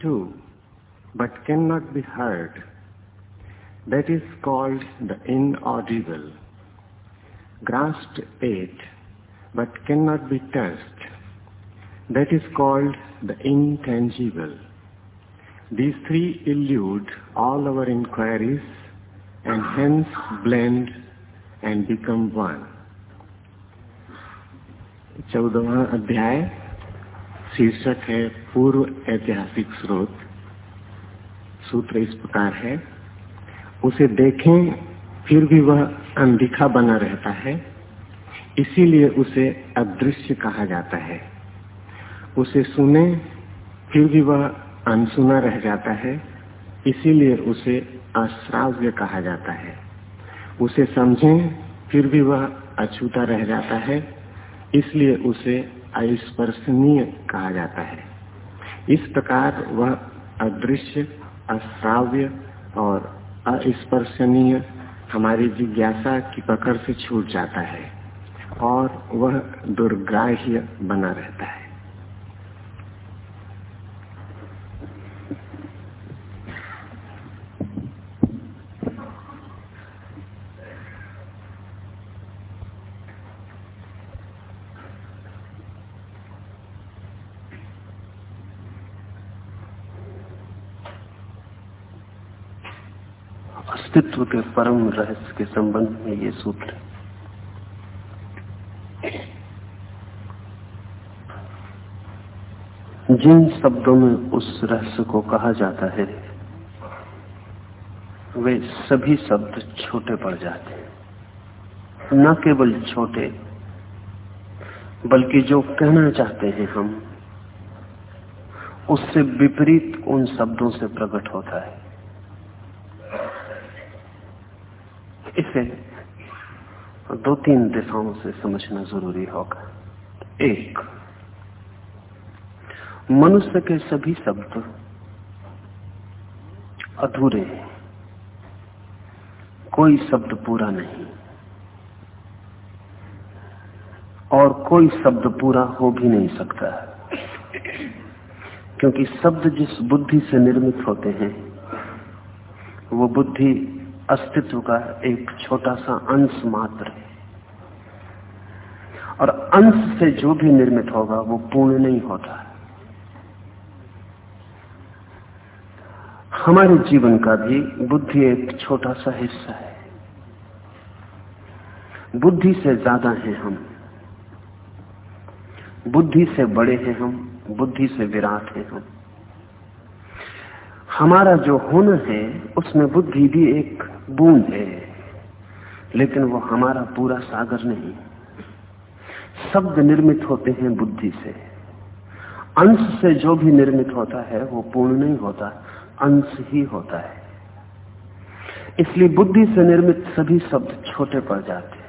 too, but cannot be heard. That is called the inaudible. Grasped it, but cannot be touched. That is called the intangible. These three elude all our inquiries and hence blend and become one. चौदवा अध्याय शीर्षक है पूर्व ऐतिहासिक स्रोत, सूत्र इस प्रकार है। उसे देखें, फिर भी वह अनदिखा बना रहता है। इसीलिए उसे अदृश्य कहा जाता है। उसे सुने, फिर भी वह अनसुना रह जाता है। इसीलिए उसे अश्राव्य कहा जाता है। उसे समझें, फिर भी वह अछूता रह जाता है। इसलिए उसे अस्पर्शनीय कहा जाता है। इस प्रकार वह अदृश्य, अश्राव्य और अस्पर्शनीय हमारी जिज्ञासा की पकड़ से छूट जाता है और वह दुर्ग्राह्य बना रहता है। अस्तित्व के परम रहस्य के संबंध में ये सूत्र जिन शब्दों में उस रहस्य को कहा जाता है, वे सभी शब्द छोटे पड़ जाते हैं। न केवल छोटे, बल्कि जो कहना चाहते हैं हम, उससे विपरीत उन शब्दों से प्रकट होता है। इसे दो तीन दिशाओं से समझना ज़रूरी होगा। एक, मनुष्य के सभी शब्द अधूरे कोई शब्द पूरा नहीं। और कोई शब्द पूरा हो भी नहीं सकता। क्योंकि शब्द जिस बुद्धि से निर्मित होते हैं, वो बुद्धि अस्तित्व का एक छोटा सा अंश मात्र है। और अंश से जो भी निर्मित होगा, वो पूर्ण नहीं होता। हमारे जीवन का भी बुद्धि एक छोटा सा हिस्सा है। बुद्धि से ज़्यादा है हम। बुद्धि से बड़े हैं हम। बुद्धि से विराट है हम। हमारा जो होना है, उसमें बुद्धि भी एक बूंद है। लेकिन वो हमारा पूरा सागर नहीं। शब्द निर्मित होते हैं बुद्धि से। अंश से जो भी निर्मित होता है, वो पूर्ण नहीं होता, अंश ही होता है। इसलिए बुद्धि से निर्मित सभी शब्द छोटे पड़ जाते हैं।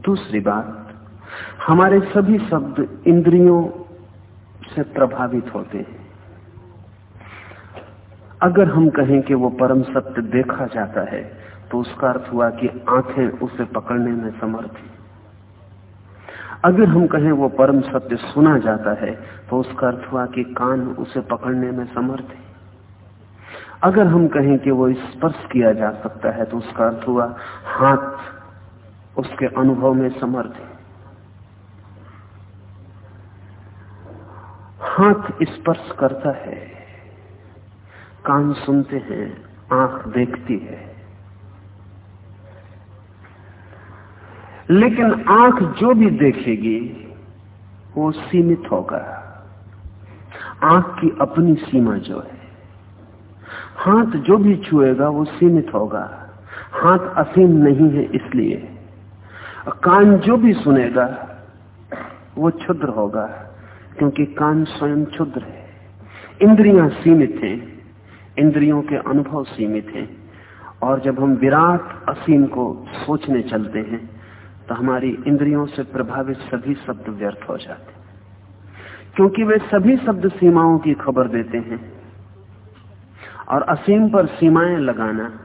दूसरी बात, हमारे सभी शब्द इंद्रियों से प्रभावित होते हैं। अगर हम कहें कि वो परम सत्य देखा जाता है तो उसका अर्थ हुआ कि आँखें उसे पकड़ने में समर्थ हैं। अगर हम कहें वो परम सत्य सुना जाता है तो उसका अर्थ हुआ कि कान उसे पकड़ने में समर्थ है। अगर हम कहें कि वो स्पर्श किया जा सकता है तो उसका अर्थ हुआ हाथ उसके अनुभव में समर्थ है। हाथ स्पर्श करता है कान सुनते हैं, आँख देखती है। लेकिन आँख जो भी देखेगी, वो सीमित होगा। आँख की अपनी सीमा जो है, हाथ जो भी छुएगा, वो सीमित होगा। हाथ असीम नहीं है इसलिए, कान जो भी सुनेगा, वो क्षुद्र होगा, क्योंकि कान स्वयं क्षुद्र है। इंद्रियाँ सीमित हैं। इंद्रियों के अनुभव सीमित हैं और जब हम विराट असीम को सोचने चलते हैं तो हमारी इंद्रियों से प्रभावित सभी शब्द व्यर्थ हो जाते हैं। क्योंकि वे सभी शब्द सीमाओं की खबर देते हैं और असीम पर सीमाएँ लगाना,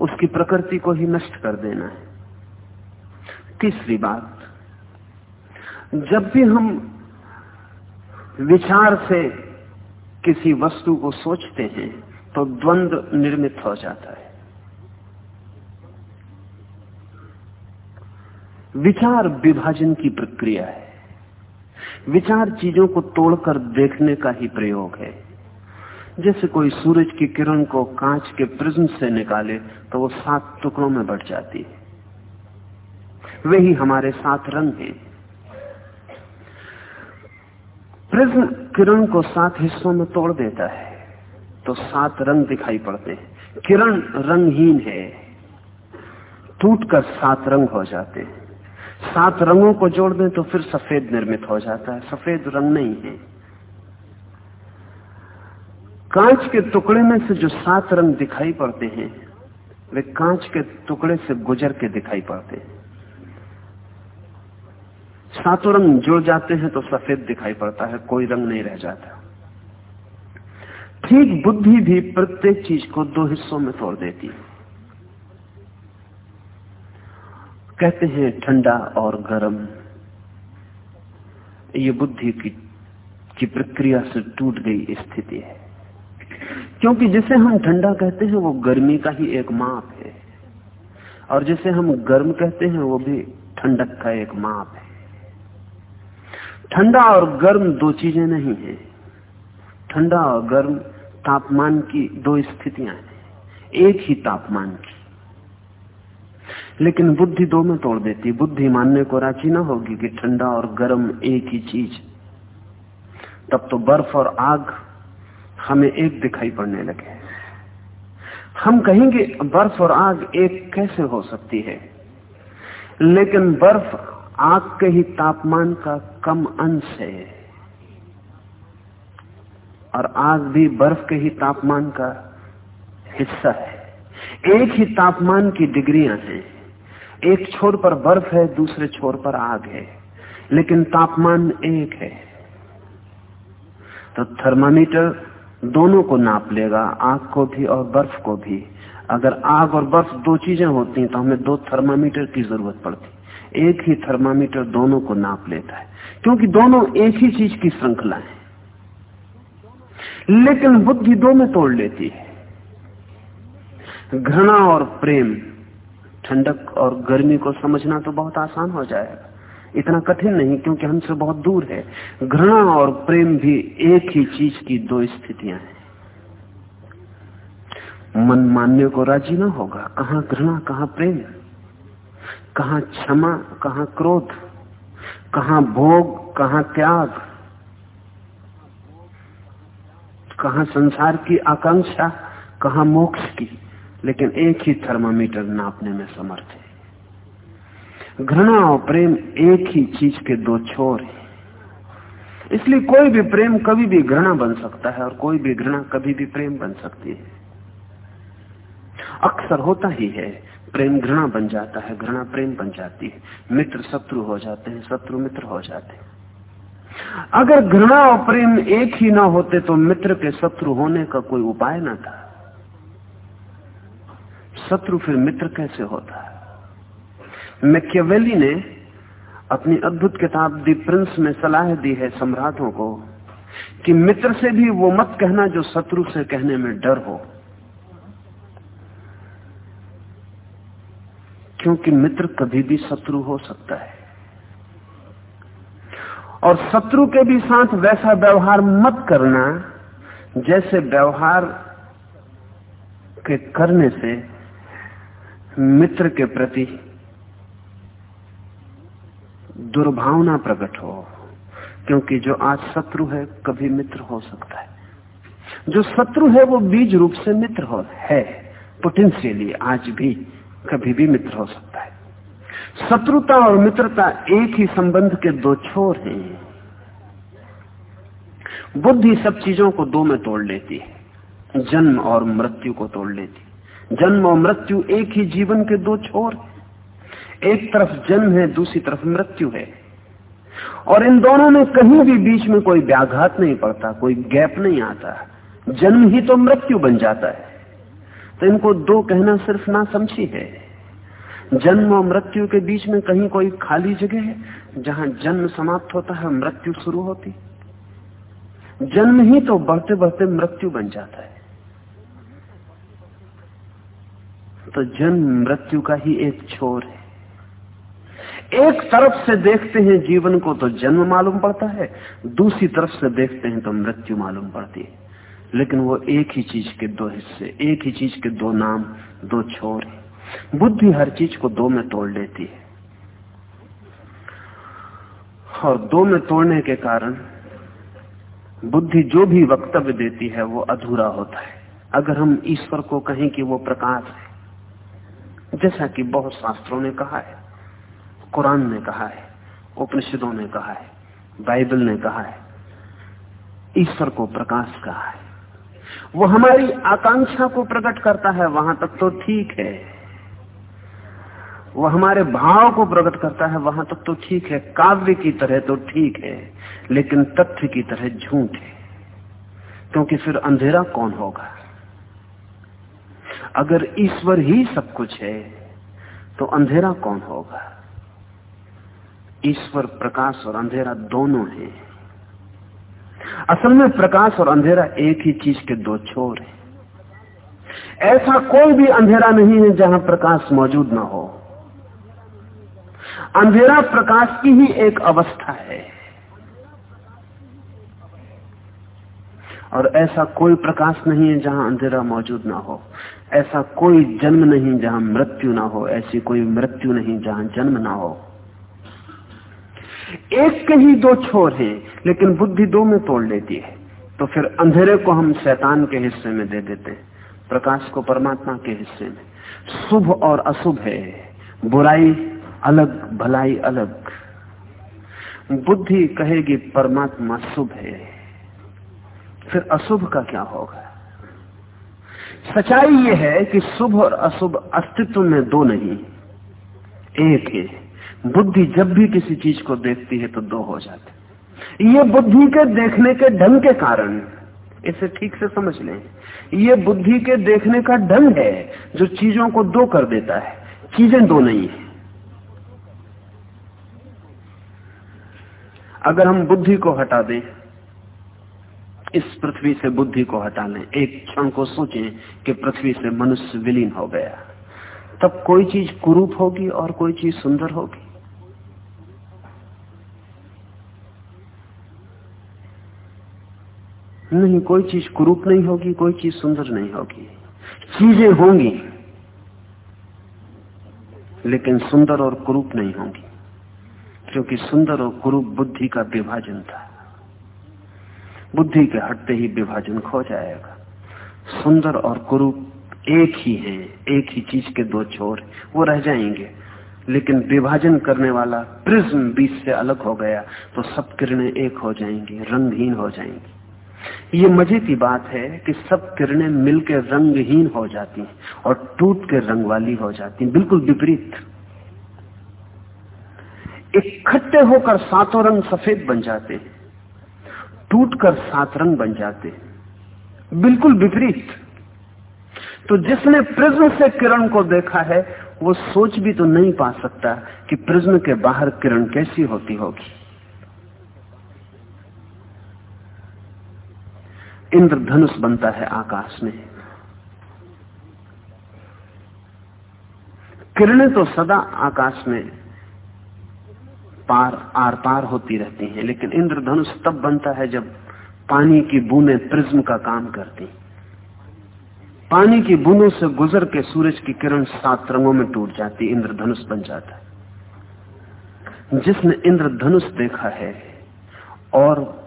उसकी प्रकृति को ही नष्ट कर देना है। तीसरी बात, जब भी हम विचार से किसी वस्तु को सोचते हैं तो द्वंद्व निर्मित हो जाता है। विचार विभाजन की प्रक्रिया है। विचार चीज़ों को तोड़कर देखने का ही प्रयोग है। जैसे कोई सूरज की किरण को कांच के प्रिज्म से निकाले तो वो सात टुकड़ों में बढ़ जाती है। वही हमारे सात रंग हैं। प्रिज्म किरण को सात हिस्सों में तोड़ देता है तो सात रंग दिखाई पड़ते हैं। किरण रंगहीन है, टूटकर सात रंग हो जाते हैं। सात रंगों को जोड़ दें तो फिर सफ़ेद निर्मित हो जाता है। सफ़ेद रंग नहीं है। कांच के टुकड़े में से जो सात रंग दिखाई पड़ते हैं, वे कांच के टुकड़े से गुजर के दिखाई पड़ते हैं। सातों रंग जुड़ जाते हैं तो सफ़ेद दिखाई पड़ता है, कोई रंग नहीं रह जाता। ठीक बुद्धि भी प्रत्येक चीज़ को दो हिस्सों में तोड़ देती है। कहते हैं, ठंडा और गर्म। ये बुद्धि की की प्रक्रिया से टूट गई स्थिति है। क्योंकि जिसे हम ठंडा कहते हैं, वो गर्मी का ही एक माप है। और जिसे हम गर्म कहते हैं, वो भी ठंडक का एक माप है। ठंडा और गर्म दो चीज़ें नहीं है। ठंडा और गर्म तापमान की दो स्थितियाँ हैं। एक ही तापमान की। लेकिन बुद्धि दो में तोड़ देती। बुद्धि मानने को राज़ी ना होगी कि ठंडा और गर्म एक ही चीज़। तब तो बर्फ़ और आग हमें एक दिखाई पड़ने लगे। हम कहेंगे, बर्फ़ और आग एक कैसे हो सकती है? लेकिन बर्फ़ आग के ही तापमान का कम अंश है। और आग भी बर्फ़ के ही तापमान का हिस्सा है। एक ही तापमान की डिग्रियाँ हैं। एक छोर पर बर्फ़ है, दूसरे छोर पर आग है। लेकिन तापमान एक है। तो थर्मामीटर दोनों को नाप लेगा, आग को भी और बर्फ़ को भी। अगर आग और बर्फ़ दो चीज़ें होती हैं तो हमें दो थर्मामीटर की ज़रूरत पड़ती। एक ही थर्मामीटर दोनों को नाप लेता है, क्योंकि दोनों एक ही चीज़ की श्रृंखला है। लेकिन बुद्धि दो में तोड़ लेती है। घृणा और प्रेम, ठंडक और गर्मी को समझना तो बहुत आसान हो जाएगा। इतना कठिन नहीं, क्योंकि हमसे बहुत दूर है। घृणा और प्रेम भी एक ही चीज़ की दो स्थितियाँ हैं। मन मानने को राज़ी ना होगा। कहा घृणा, कहा प्रेम? कहा क्षमा, कहा क्रोध, कहा भोग, कहा त्याग, कहा संसार की आकांक्षा, कहा मोक्ष की। लेकिन एक ही थर्मामीटर नापने में समर्थ है। घृणा और प्रेम एक ही चीज़ के दो छोर हैं। इसलिए कोई भी प्रेम कभी भी घृणा बन सकता है और कोई भी घृणा कभी भी प्रेम बन सकती है। अक्सर होता ही है प्रेम घृणा बन जाता है, घृणा प्रेम बन जाती है। मित्र शत्रु हो जाते हैं, शत्रु मित्र हो जाते हैं। अगर घृणा और प्रेम एक ही ना होते तो मित्र के शत्रु होने का कोई उपाय ना था। शत्रु फिर मित्र कैसे होता है? मैकेवेली ने अपनी अद्भुत किताब दी प्रिंस में सलाह दी है सम्राटों को कि मित्र से भी वो मत कहना जो शत्रु से कहने में डर हो। क्योंकि मित्र कभी भी शत्रु हो सकता है। और शत्रु के भी साथ वैसा व्यवहार मत करना, जैसे व्यवहार के करने से मित्र के प्रति दुर्भावना प्रकट हो, क्योंकि जो आज शत्रु है, कभी मित्र हो सकता है। जो शत्रु है, वो बीज रूप से मित्र हो है। पोटेंशियली आज भी कभी भी मित्र हो सकता है। शत्रुता और मित्रता एक ही संबंध के दो छोर हैं। बुद्धि सब चीज़ों को दो में तोड़ लेती है। जन्म और मृत्यु को तोड़ लेती जन्म और मृत्यु एक ही जीवन के दो छोर है। एक तरफ़ जन्म है, दूसरी तरफ़ मृत्यु है। और इन दोनों में कहीं भी बीच में कोई व्याघात नहीं पड़ता, कोई गैप नहीं आता। जन्म ही तो मृत्यु बन जाता है। तो इनको दो कहना सिर्फ़ ना समझी है। जन्म और मृत्यु के बीच में कहीं कोई खाली जगह है, जहाँ जन्म समाप्त होता है मृत्यु शुरू होती। जन्म ही तो बढ़ते बढ़ते मृत्यु बन जाता है। तो जन्म मृत्यु का ही एक छोर है। एक तरफ़ से देखते हैं जीवन को तो जन्म मालूम पड़ता है, दूसरी तरफ़ से देखते हैं तो मृत्यु मालूम पड़ती है। लेकिन वो एक ही चीज़ के दो हिस्से, एक ही चीज़ के दो नाम, दो छोर। बुद्धि हर चीज़ को दो में तोड़ लेती है। और दो में तोड़ने के कारण बुद्धि जो भी वक्तव्य देती है, वो अधूरा होता है। अगर हम ईश्वर को कहें कि वो प्रकाश है, जैसा कि बहुत शास्त्रों ने कहा है, कुरान ने कहा है, उपनिषदों ने कहा है, बाइबल ने कहा है, ईश्वर को प्रकाश कहा है। वो हमारी आकांक्षा को प्रकट करता है, वहाँ तक तो ठीक है। वो हमारे भाव को प्रकट करता है, वहाँ तक तो ठीक है। काव्य की तरह तो ठीक है, लेकिन तथ्य की तरह झूठ है। क्योंकि फिर अंधेरा कौन होगा? अगर ईश्वर ही सब कुछ है तो अंधेरा कौन होगा? ईश्वर, प्रकाश और अंधेरा दोनों है। असल में प्रकाश और अंधेरा एक ही चीज़ के दो छोर है। ऐसा कोई भी अंधेरा नहीं है जहाँ प्रकाश मौजूद ना हो। अंधेरा प्रकाश की ही एक अवस्था है। और ऐसा कोई प्रकाश नहीं है जहाँ अंधेरा मौजूद ना हो। ऐसा कोई जन्म नहीं जहाँ मृत्यु ना हो। ऐसी कोई मृत्यु नहीं जहाँ जन्म ना हो। एक के ही दो छोर हैं, लेकिन बुद्धि दो में तोड़ लेती है। तो फिर अंधेरे को हम शैतान के हिस्से में दे देते हैं, प्रकाश को परमात्मा के हिस्से में। शुभ और अशुभ है, बुराई अलग, भलाई अलग। बुद्धि कहेगी परमात्मा शुभ है, फिर अशुभ का क्या होगा? सच्चाई यह है कि शुभ और अशुभ अस्तित्व में दो नहीं, एक है। बुद्धि जब भी किसी चीज़ को देखती है तो दो हो जाते ये बुद्धि के देखने के ढंग के कारण, इसे ठीक से समझ लें, ये बुद्धि के देखने का ढंग है जो चीज़ों को दो कर देता है, चीज़ें दो नहीं है। अगर हम बुद्धि को हटा दें, इस पृथ्वी से बुद्धि को हटा लें, एक क्षण को सोचें कि पृथ्वी से मनुष्य विलीन हो गया, तब कोई चीज़ कुरूप होगी और कोई चीज़ सुंदर होगी। नहीं, कोई चीज़ कुरूप नहीं होगी, कोई चीज़ सुंदर नहीं होगी। चीज़ें होंगी, लेकिन सुंदर और कुरूप नहीं होंगी, क्योंकि सुंदर और कुरूप बुद्धि का विभाजन था। बुद्धि के हटते ही विभाजन खो जाएगा। सुंदर और कुरूप एक ही है, एक ही चीज़ के दो छोर, वो रह जाएँगे। लेकिन विभाजन करने वाला प्रिज्म बीच से अलग हो गया तो सब किरणें एक हो जाएँगी, रंगहीन हो जाएँगी। ये मज़े की बात है कि सब किरणें मिलकर रंगहीन हो जाती हैं और टूट के रंग वाली हो जाती बिल्कुल विपरीत। इकट्ठे होकर सातों रंग सफ़ेद बन जाते हैं, टूटकर सात रंग बन जाते बिल्कुल विपरीत। तो जिसने प्रिज्म से किरण को देखा है, वो सोच भी तो नहीं पा सकता कि प्रिज्म के बाहर किरण कैसी होती होगी। इंद्रधनुष बनता है आकाश में। किरणें तो सदा आकाश में पार, आर पार होती रहती हैं, लेकिन इंद्रधनुष तब बनता है जब पानी की बूंदें प्रिज्म का काम करती पानी की बूंदों से गुजर के सूरज की किरण सात रंगों में टूट जाती, इंद्रधनुष बन जाता जिसने इंद्रधनुष देखा है और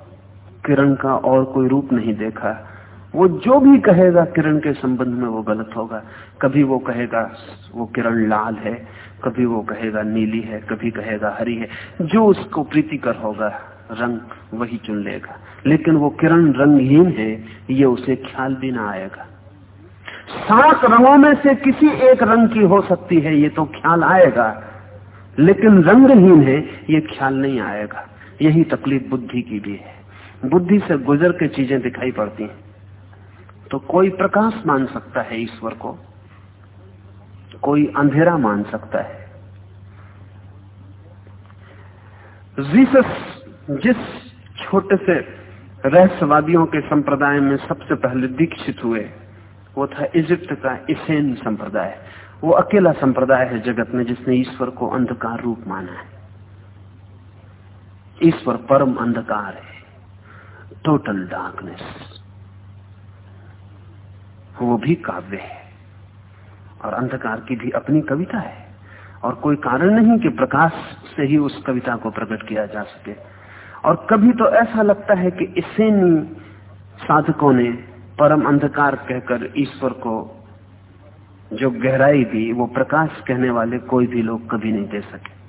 किरण का और कोई रूप नहीं देखा। वो जो भी कहेगा किरण के संबंध में वो गलत होगा। कभी वो कहेगा, वो किरण लाल है। कभी वो कहेगा, नीली है। कभी कहेगा, हरी है। जो उसको प्रीतिकर होगा, रंग वही चुन लेगा। लेकिन वो किरण रंगहीन है, ये उसे ख्याल भी ना आएगा। सात रंगों में से किसी एक रंग की हो सकती है, ये तो ख्याल आएगा। लेकिन रंगहीन है, ये ख्याल नहीं आएगा। यही तकलीफ़ बुद्धि की भी है। बुद्धि से गुजर के चीज़ें दिखाई पड़ती हैं। तो कोई प्रकाश मान सकता है ईश्वर को, कोई अंधेरा मान सकता है। जीसस, जिस छोटे से रहस्यवादियों के संप्रदाय में सबसे पहले दीक्षित हुए, वो था इजिप्ट का इसेन संप्रदाय। वो अकेला संप्रदाय है जगत में जिसने ईश्वर को अंधकार रूप माना है। ईश्वर परम अंधकार है। टोटल डार्कनेस वो भी काव्य है। और अंधकार की भी अपनी कविता है। और कोई कारण नहीं कि प्रकाश से ही उस कविता को प्रकट किया जा सके। और कभी तो ऐसा लगता है कि इसे साधकों ने परम अंधकार कहकर ईश्वर को जो गहराई दी, वो प्रकाश कहने वाले कोई भी लोग कभी नहीं दे सके।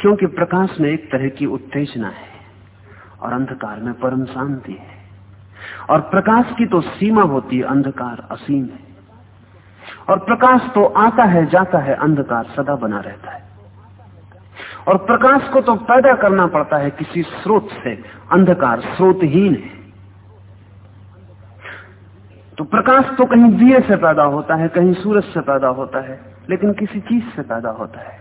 क्योंकि प्रकाश में एक तरह की उत्तेजना है। और अंधकार में परम शांति है। और प्रकाश की तो सीमा होती है, अंधकार असीम है। और प्रकाश तो आता है, जाता है, अंधकार सदा बना रहता है। और प्रकाश को तो पैदा करना पड़ता है किसी स्रोत से, अंधकार स्रोतहीन है। तो प्रकाश तो कहीं दिए से पैदा होता है, कहीं सूरज से पैदा होता है, लेकिन किसी चीज़ से पैदा होता है।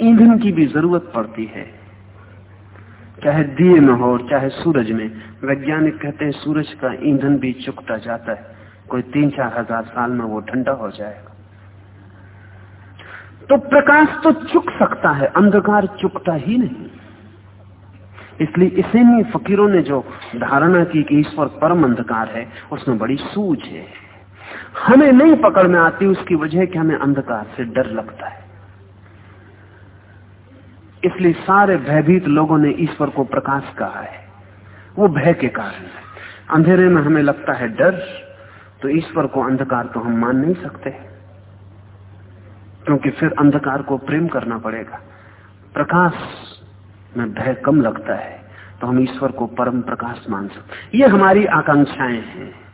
ईंधन की भी ज़रूरत पड़ती है। चाहे दिए में हो, चाहे सूरज में। वैज्ञानिक कहते हैं सूरज का ईंधन भी चुकता जाता है। कोई तीन चार हज़ार साल में वो ठंडा हो जाएगा। तो प्रकाश तो चुक सकता है, अंधकार चुकता ही नहीं। इसलिए इसे नहीं फकीरों ने जो धारणा की कि ईश्वर परम अंधकार है, उसमें बड़ी सूझ है। हमें नहीं पकड़ में आती, उसकी वजह कि हमें अंधकार से डर लगता है। इसलिए सारे भयभीत लोगों ने ईश्वर को प्रकाश कहा है। वो भय के कारण है। अंधेरे में हमें लगता है डर तो ईश्वर को अंधकार तो हम मान नहीं सकते। क्योंकि फिर अंधकार को प्रेम करना पड़ेगा। प्रकाश में भय कम लगता है तो हम ईश्वर को परम प्रकाश मान सकते ये हमारी आकांक्षाएँ हैं।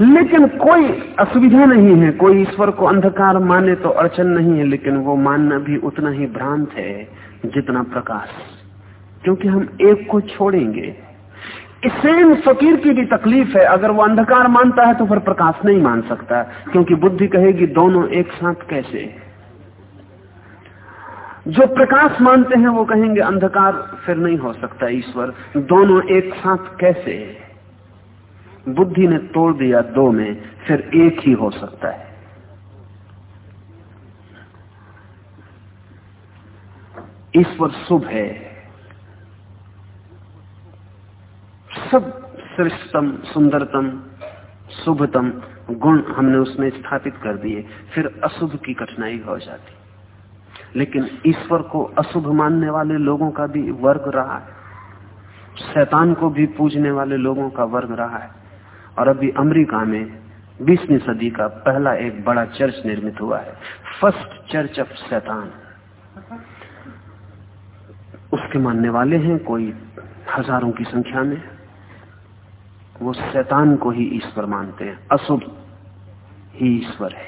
लेकिन कोई असुविधा नहीं है, कोई ईश्वर को अंधकार माने तो अड़चन नहीं है, लेकिन वो मानना भी उतना ही भ्रांत है जितना प्रकाश। क्योंकि हम एक को छोड़ेंगे। सेम फकीर की भी तकलीफ़ है। अगर वो अंधकार मानता है तो फिर प्रकाश नहीं मान सकता, क्योंकि बुद्धि कहेगी, दोनों एक साथ कैसे? जो प्रकाश मानते हैं वो कहेंगे, अंधकार फिर नहीं हो सकता ईश्वर। दोनों एक साथ कैसे? बुद्धि ने तोड़ दिया दो में, फिर एक ही हो सकता है। ईश्वर शुभ है। सब श्रेष्ठतम, सुंदरतम, शुभतम गुण हमने उसमें स्थापित कर दिए, फिर अशुभ की कठिनाई हो जाती। लेकिन ईश्वर को अशुभ मानने वाले लोगों का भी वर्ग रहा है। शैतान को भी पूजने वाले लोगों का वर्ग रहा है। और अभी अमेरिका में बीसवीं सदी का पहला एक बड़ा चर्च निर्मित हुआ है। फ़र्स्ट चर्च ऑफ़ शैतान उसके मानने वाले हैं कोई हज़ारों की संख्या में। वो शैतान को ही ईश्वर मानते हैं। अशुभ ही ईश्वर है।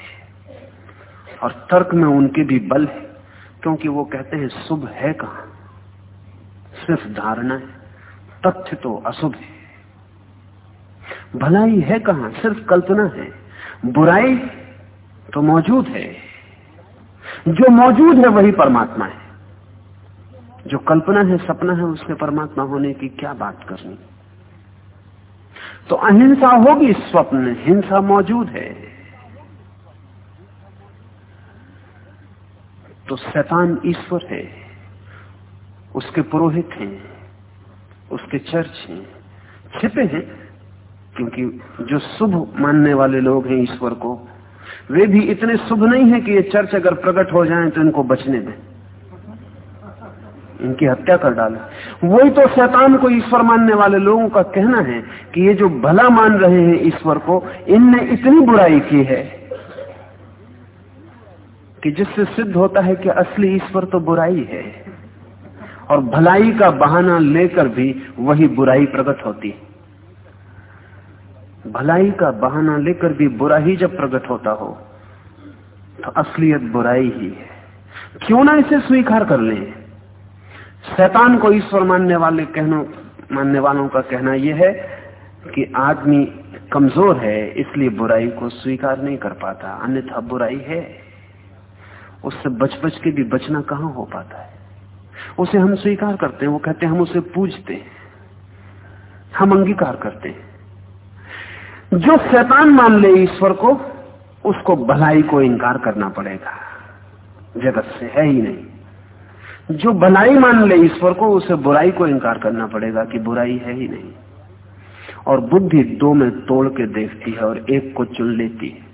और तर्क में उनके भी बल है, क्योंकि वो कहते हैं, शुभ है कहा? सिर्फ़ धारणा है। तथ्य तो अशुभ है। भलाई है कहा? सिर्फ़ कल्पना है। बुराई तो मौजूद है। जो मौजूद है वही परमात्मा है। जो कल्पना है, सपना है उसके परमात्मा होने की क्या बात करनी? तो अहिंसा होगी स्वप्न, हिंसा मौजूद है। तो शैतान ईश्वर है। उसके पुरोहित हैं, उसके चर्च हैं, छिपे हैं। क्योंकि जो शुभ मानने वाले लोग हैं ईश्वर को, वे भी इतने शुभ नहीं है कि ये चर्च अगर प्रकट हो जाए तो इनको बचने दें। इनकी हत्या कर डाले। वही तो शैतान को ईश्वर मानने वाले लोगों का कहना है कि ये जो भला मान रहे हैं ईश्वर को, इनने इतनी बुराई की है कि जिससे सिद्ध होता है कि असली ईश्वर तो बुराई है और भलाई का बहाना लेकर भी वही बुराई प्रकट होती है। भलाई का बहाना लेकर भी बुरा ही जब प्रकट होता हो तो असलियत बुराई ही है। क्यों ना इसे स्वीकार कर ले? शैतान को ईश्वर मानने वाले कहनो, मानने वालों का कहना यह है कि आदमी कमज़ोर है, इसलिए बुराई को स्वीकार नहीं कर पाता, अन्यथा बुराई है। उससे बच बच के भी बचना कहाँ हो पाता है? उसे हम स्वीकार करते हैं, वो कहते हैं हम उसे पूजते हैं, हम अंगीकार करते हैं। जो शैतान मान ले ईश्वर को, उसको भलाई को इनकार करना पड़ेगा। जगत से है ही नहीं। जो भलाई मान ले ईश्वर को, उसे बुराई को इनकार करना पड़ेगा कि बुराई है ही नहीं। और बुद्धि दो में तोड़ के देखती है और एक को चुन लेती है।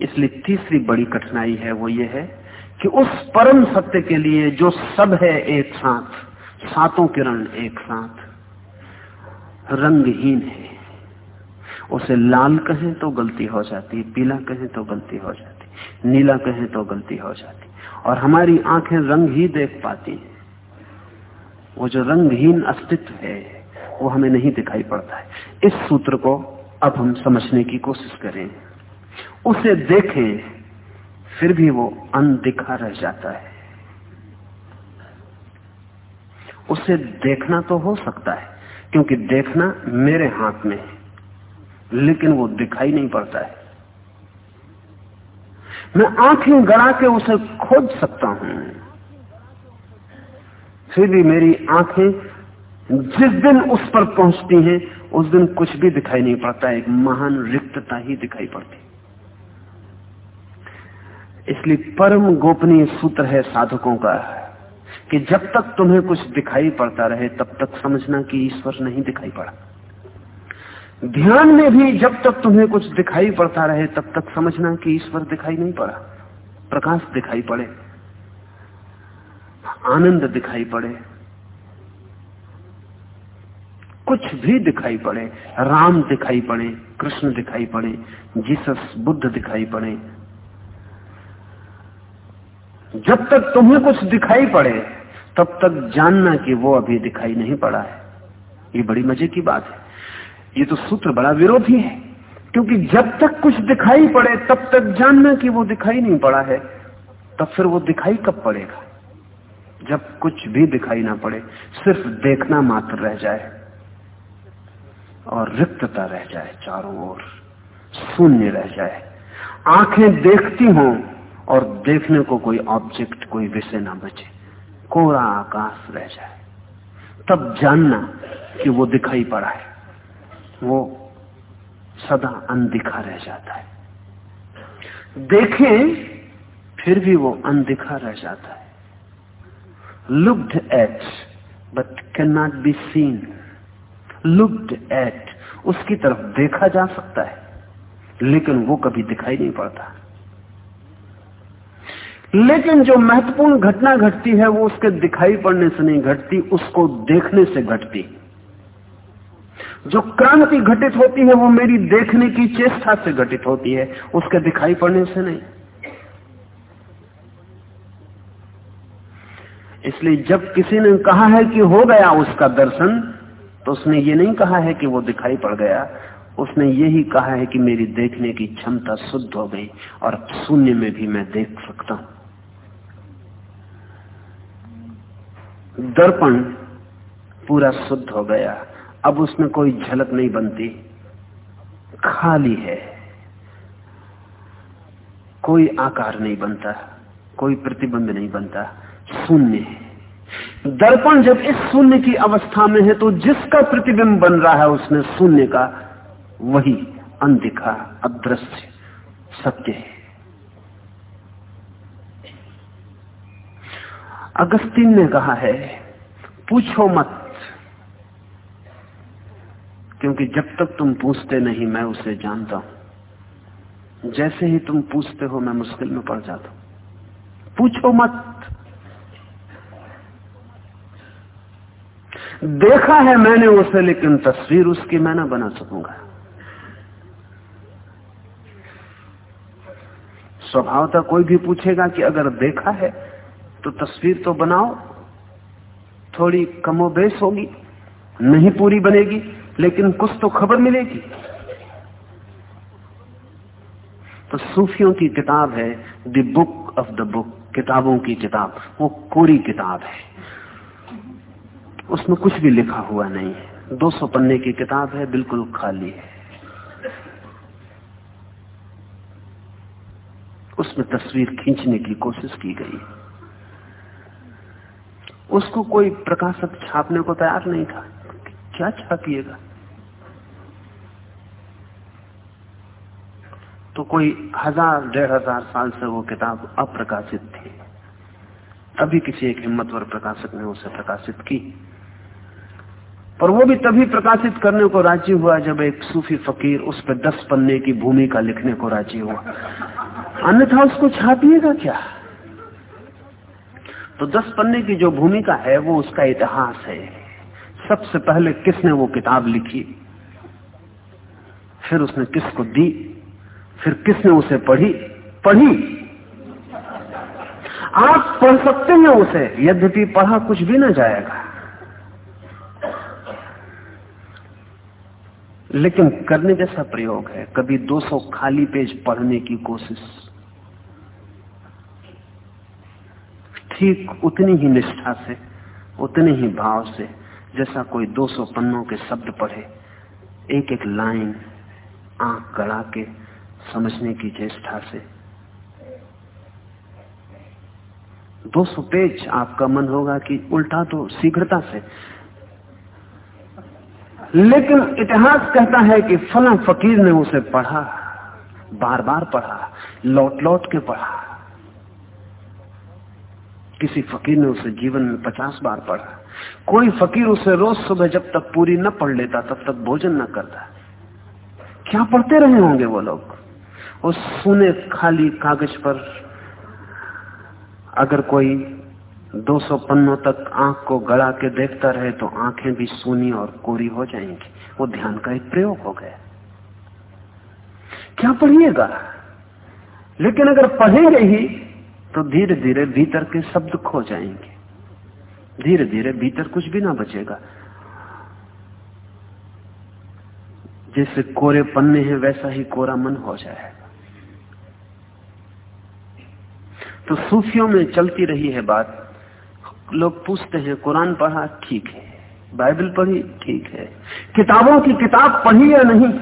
इसलिए तीसरी बड़ी कठिनाई है वो ये है कि उस परम सत्य के लिए जो सब है एक साथ, सातों किरण एक साथ, रंगहीन है। उसे लाल कहें तो गलती हो जाती है, पीला कहें तो गलती हो जाती नीला कहें तो गलती हो जाती और हमारी आँखें रंग ही देख पाती हैं। वो जो रंगहीन अस्तित्व है, वो हमें नहीं दिखाई पड़ता है। इस सूत्र को अब हम समझने की कोशिश करें। उसे देखें, फिर भी वो अनदिखा रह जाता है। उसे देखना तो हो सकता है, क्योंकि देखना मेरे हाथ में है। लेकिन वो दिखाई नहीं पड़ता है। मैं आँखें गड़ा के उसे खोज सकता हूँ। फिर भी मेरी आँखें जिस दिन उस पर पहुँचती हैं, उस दिन कुछ भी दिखाई नहीं पड़ता, एक महान रिक्तता ही दिखाई पड़ती। इसलिए परम गोपनीय सूत्र है साधकों का, कि जब तक तुम्हें कुछ दिखाई पड़ता रहे, तब तक समझना कि ईश्वर नहीं दिखाई पड़ा। ध्यान में भी जब तक तुम्हें कुछ दिखाई पड़ता रहे, तब तक समझना कि ईश्वर दिखाई नहीं पड़ा। प्रकाश दिखाई पड़े। आनंद दिखाई पड़े। कुछ भी दिखाई पड़े। राम दिखाई पड़े, कृष्ण दिखाई पड़े, जीसस बुद्ध दिखाई पड़े। जब तक तुम्हें कुछ दिखाई पड़े, तब तक जानना कि वो अभी दिखाई नहीं पड़ा है। ये बड़ी मज़े की बात है। ये तो सूत्र बड़ा विरोधी है, क्योंकि जब तक कुछ दिखाई पड़े, तब तक जानना कि वो दिखाई नहीं पड़ा है, तब फिर वो दिखाई कब पड़ेगा? जब कुछ भी दिखाई ना पड़े, सिर्फ़ देखना मात्र रह जाए और रिक्तता रह जाए चारों ओर, शून्य रह जाए। आँखें देखती हों और देखने को कोई ऑब्जेक्ट कोई विषय ना बचे, कोरा आकाश रह जाए। तब जानना कि वो दिखाई पड़ा है। वो सदा अनदिखा रह जाता है। देखें, फिर भी वो अनदिखा रह जाता है। Looked at but can not be seen looked at उसकी तरफ़ देखा जा सकता है, लेकिन वो कभी दिखाई नहीं पड़ता। लेकिन जो महत्वपूर्ण घटना घटती है, वो उसके दिखाई पड़ने से नहीं घटती, उसको देखने से घटती। जो क्रांति घटित होती है, वो मेरी देखने की चेष्टा से घटित होती है। उसके दिखाई पड़ने से नहीं। इसलिए जब किसी ने कहा है कि हो गया उसका दर्शन तो उसने ये नहीं कहा है कि वो दिखाई पड़ गया। उसने यही कहा है कि मेरी देखने की क्षमता शुद्ध हो गई और शून्य में भी मैं देख सकता हूँ। दर्पण पूरा शुद्ध हो गया। अब उसमें कोई झलक नहीं बनती। खाली है। कोई आकार नहीं बनता, कोई प्रतिबंध नहीं बनता, शून्य है। दर्पण जब इस शून्य की अवस्था में है तो जिसका प्रतिबिंब बन रहा है उसमें शून्य का, वही अनदिखा अदृश्य, सत्य है। अगस्तीन ने कहा है, पूछो मत क्योंकि जब तक तुम पूछते नहीं, मैं उसे जानता हूँ। जैसे ही तुम पूछते हो, मैं मुश्किल में पड़ जाता हूँ। पूछो मत। देखा है मैंने उसे, लेकिन तस्वीर उसकी मैं ना बना सकूँगा। स्वभावता कोई भी पूछेगा कि अगर देखा है तो तस्वीर तो बनाओ, थोड़ी कमोबेश होगी, नहीं पूरी बनेगी। लेकिन कुछ तो खबर मिलेगी। तो सूफियों की किताब है the book of the book किताबों की किताब। वो कोरी किताब है। उसमें कुछ भी लिखा हुआ नहीं है। 200 पन्ने की किताब है, बिल्कुल खाली है। उसमें तस्वीर खींचने की कोशिश की गई। उसको कोई प्रकाशक छापने को तैयार नहीं था। क्या छापिएगा? तो कोई हज़ार, डेढ़ हज़ार साल से वो किताब अप्रकाशित थी। तभी किसी एक हिम्मतवर प्रकाशक ने उसे प्रकाशित की। पर वो भी तभी प्रकाशित करने को राज़ी हुआ जब एक सूफी फकीर उस पर दस पन्ने की भूमिका लिखने को राज़ी हुआ। अन्यथा उसको छापिएगा क्या? तो दस पन्ने की जो भूमिका है वो उसका इतिहास है। सबसे पहले किसने वो किताब लिखी? फिर उसने किसको दी? फिर किसने उसे पढ़ी? पढ़ी। आप पढ़ सकते हैं उसे, यद्यपि पढ़ा कुछ भी ना जाएगा। लेकिन करने जैसा प्रयोग है, कभी 200 खाली पेज पढ़ने की कोशिश। ठीक उतनी ही निष्ठा से, उतने ही भाव से जैसा कोई 200 पन्नों के शब्द पढ़े एक एक लाइन आँख गड़ा के समझने की चेष्टा से। 200 पेज आपका मन होगा कि उल्टा तो शीघ्रता से। लेकिन इतिहास कहता है कि फला फकीर ने उसे पढ़ा बार बार पढ़ा लौट लौट के पढ़ा। किसी फकीर ने उसे जीवन में पचास बार पढ़ा। कोई फकीर उसे रोज सुबह जब तक पूरी न पढ़ लेता, तब तक भोजन न करता। क्या पढ़ते रहे होंगे वो लोग? उस सुने खाली कागज़ पर अगर कोई 200 पन्नों तक आँख को गड़ा के देखता रहे तो आँखें भी सुनी और कोरी हो जाएँगी। वो ध्यान का एक प्रयोग हो गया। क्या पढ़िएगा? लेकिन अगर पढ़ेंगे ही तो धीरे धीरे भीतर के शब्द खो जाएँगे। धीरे धीरे भीतर कुछ भी ना बचेगा। जैसे कोरे पन्ने हैं, वैसा ही कोरा मन हो जाएगा। तो सूफियों में चलती रही है बात। लोग पूछते हैं, कुरान पढ़ा, ठीक है। बाइबल पढ़ी, ठीक है। किताबों की किताब पढ़ी या नहीं?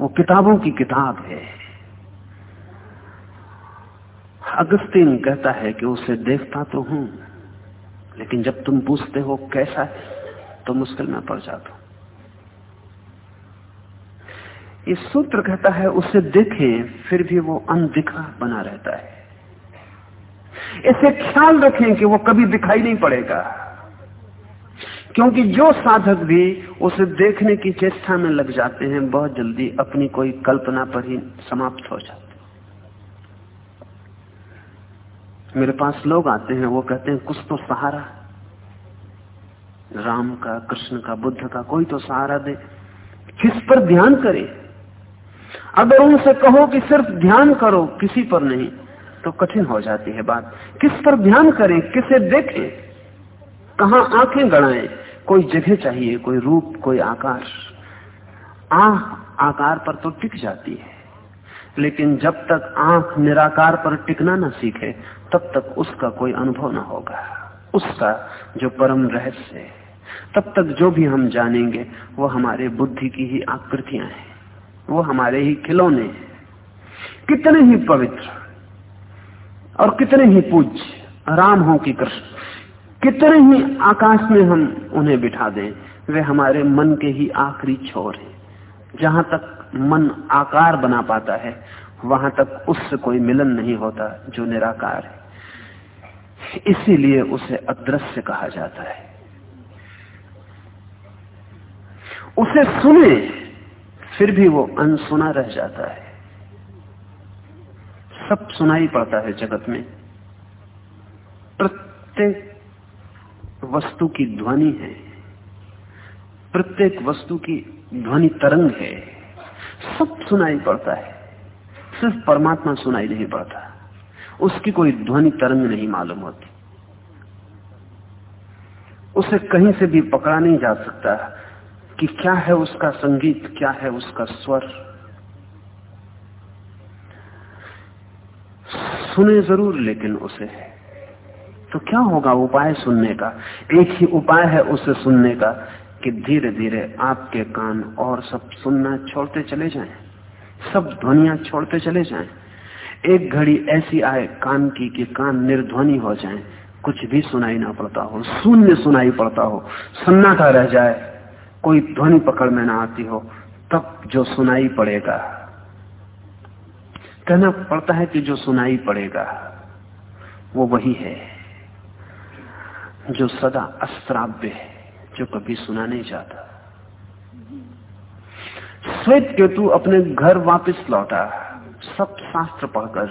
वो किताबों की किताब है। अगस्तीन कहता है कि उसे देखता तो हूँ, लेकिन जब तुम पूछते हो कैसा है तो मुश्किल में पड़ जाता ये सूत्र कहता है, उसे देखें, फिर भी वो अनदिखा बना रहता है। इसे ख्याल रखें कि वो कभी दिखाई नहीं पड़ेगा, क्योंकि जो साधक भी उसे देखने की चेष्टा में लग जाते हैं, बहुत जल्दी अपनी कोई कल्पना पर ही समाप्त हो जाते मेरे पास लोग आते हैं, वो कहते हैं, कुछ तो सहारा। राम का, कृष्ण का, बुद्ध का, कोई तो सहारा दे। किस पर ध्यान करे? अगर उनसे कहो कि सिर्फ़ ध्यान करो, किसी पर नहीं तो कठिन हो जाती है बात। किस पर ध्यान करें, किसे देखें? कहा आँखें गड़ाएँ? कोई जगह चाहिए, कोई रूप, कोई आकार। आँख आकार पर तो टिक जाती है। लेकिन जब तक आँख निराकार पर टिकना न सीखे, तब तक उसका कोई अनुभव न होगा। उसका जो परम रहस्य है, तब तक जो भी हम जानेंगे, वो हमारे बुद्धि की ही आकृतियाँ हैं, वो हमारे ही खिलौने कितने ही पवित्र और कितने ही पूज्य राम हो कि कृष्ण, कितने ही आकाश में हम उन्हें बिठा दें, वे हमारे मन के ही आखिरी छोर हैं। जहाँ तक मन आकार बना पाता है, वहाँ तक उससे कोई मिलन नहीं होता जो निराकार है। इसीलिए उसे अदृश्य कहा जाता है। उसे सुने, फिर भी वो अनसुना रह जाता है। सब सुनाई पड़ता है जगत में। प्रत्येक वस्तु की ध्वनि है। प्रत्येक वस्तु की ध्वनि तरंग है। सब सुनाई पड़ता है। सिर्फ़ परमात्मा सुनाई नहीं पड़ता। उसकी कोई ध्वनि तरंग नहीं मालूम होती। उसे कहीं से भी पकड़ा नहीं जा सकता कि क्या है उसका संगीत, क्या है उसका स्वर। सुने ज़रूर लेकिन उसे। तो क्या होगा उपाय सुनने का? एक ही उपाय है उसे सुनने का कि धीरे धीरे आपके कान और सब सुनना छोड़ते चले जाएँ, सब ध्वनिया छोड़ते चले जाएँ। एक घड़ी ऐसी आए कान की कि कान निर्ध्वनि हो जाए। कुछ भी सुनाई ना पड़ता हो शून्य सुनाई पड़ता हो। सन्नाटा रह जाए कोई ध्वनि पकड़ में ना आती हो तब जो सुनाई पड़ेगा। कहना पड़ता है कि जो सुनाई पड़ेगा वो वही है जो सदा अस्त्राव्य है। जो कभी सुना नहीं जाता। श्वेत केतु अपने घर वापस लौटा, सब शास्त्र पढ़कर।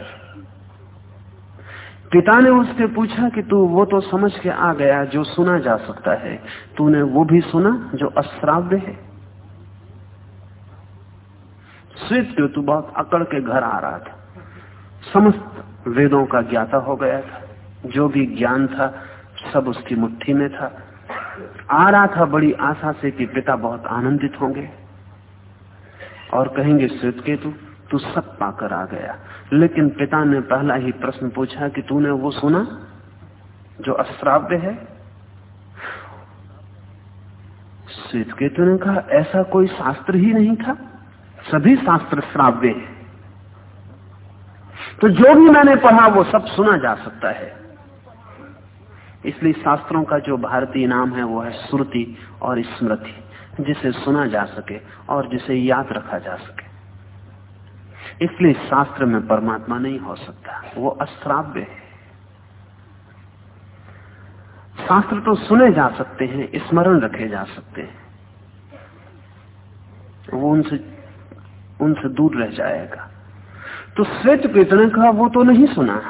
पिता ने उससे पूछा कि तू वो तो समझ के आ गया जो सुना जा सकता है। तूने वो भी सुना जो अश्राव्य है। श्वेत केतु बहुत अकड़ के घर आ रहा था। समस्त वेदों का ज्ञाता हो गया था। जो भी ज्ञान था, सब उसकी मुट्ठी में था। आ रहा था बड़ी आशा से कि पिता बहुत आनंदित होंगे और कहेंगे श्वेत केतु तू सब पाकर आ गया। लेकिन पिता ने पहला ही प्रश्न पूछा कि तूने वो सुना जो अश्राव्य है? श्वेत केतु ने कहा, ऐसा कोई शास्त्र ही नहीं था। सभी शास्त्र श्राव्य है। तो जो भी मैंने पढ़ा, वो सब सुना जा सकता है। इसलिए शास्त्रों का जो भारतीय नाम है, वो है श्रुति और स्मृति, जिसे सुना जा सके और जिसे याद रखा जा सके। इसलिए शास्त्र में परमात्मा नहीं हो सकता, वो अश्राव्य है। शास्त्र तो सुने जा सकते हैं, स्मरण रखे जा सकते हैं। वो उनसे उनसे दूर रह जाएगा। तो श्वेत पिता का वो तो नहीं सुना।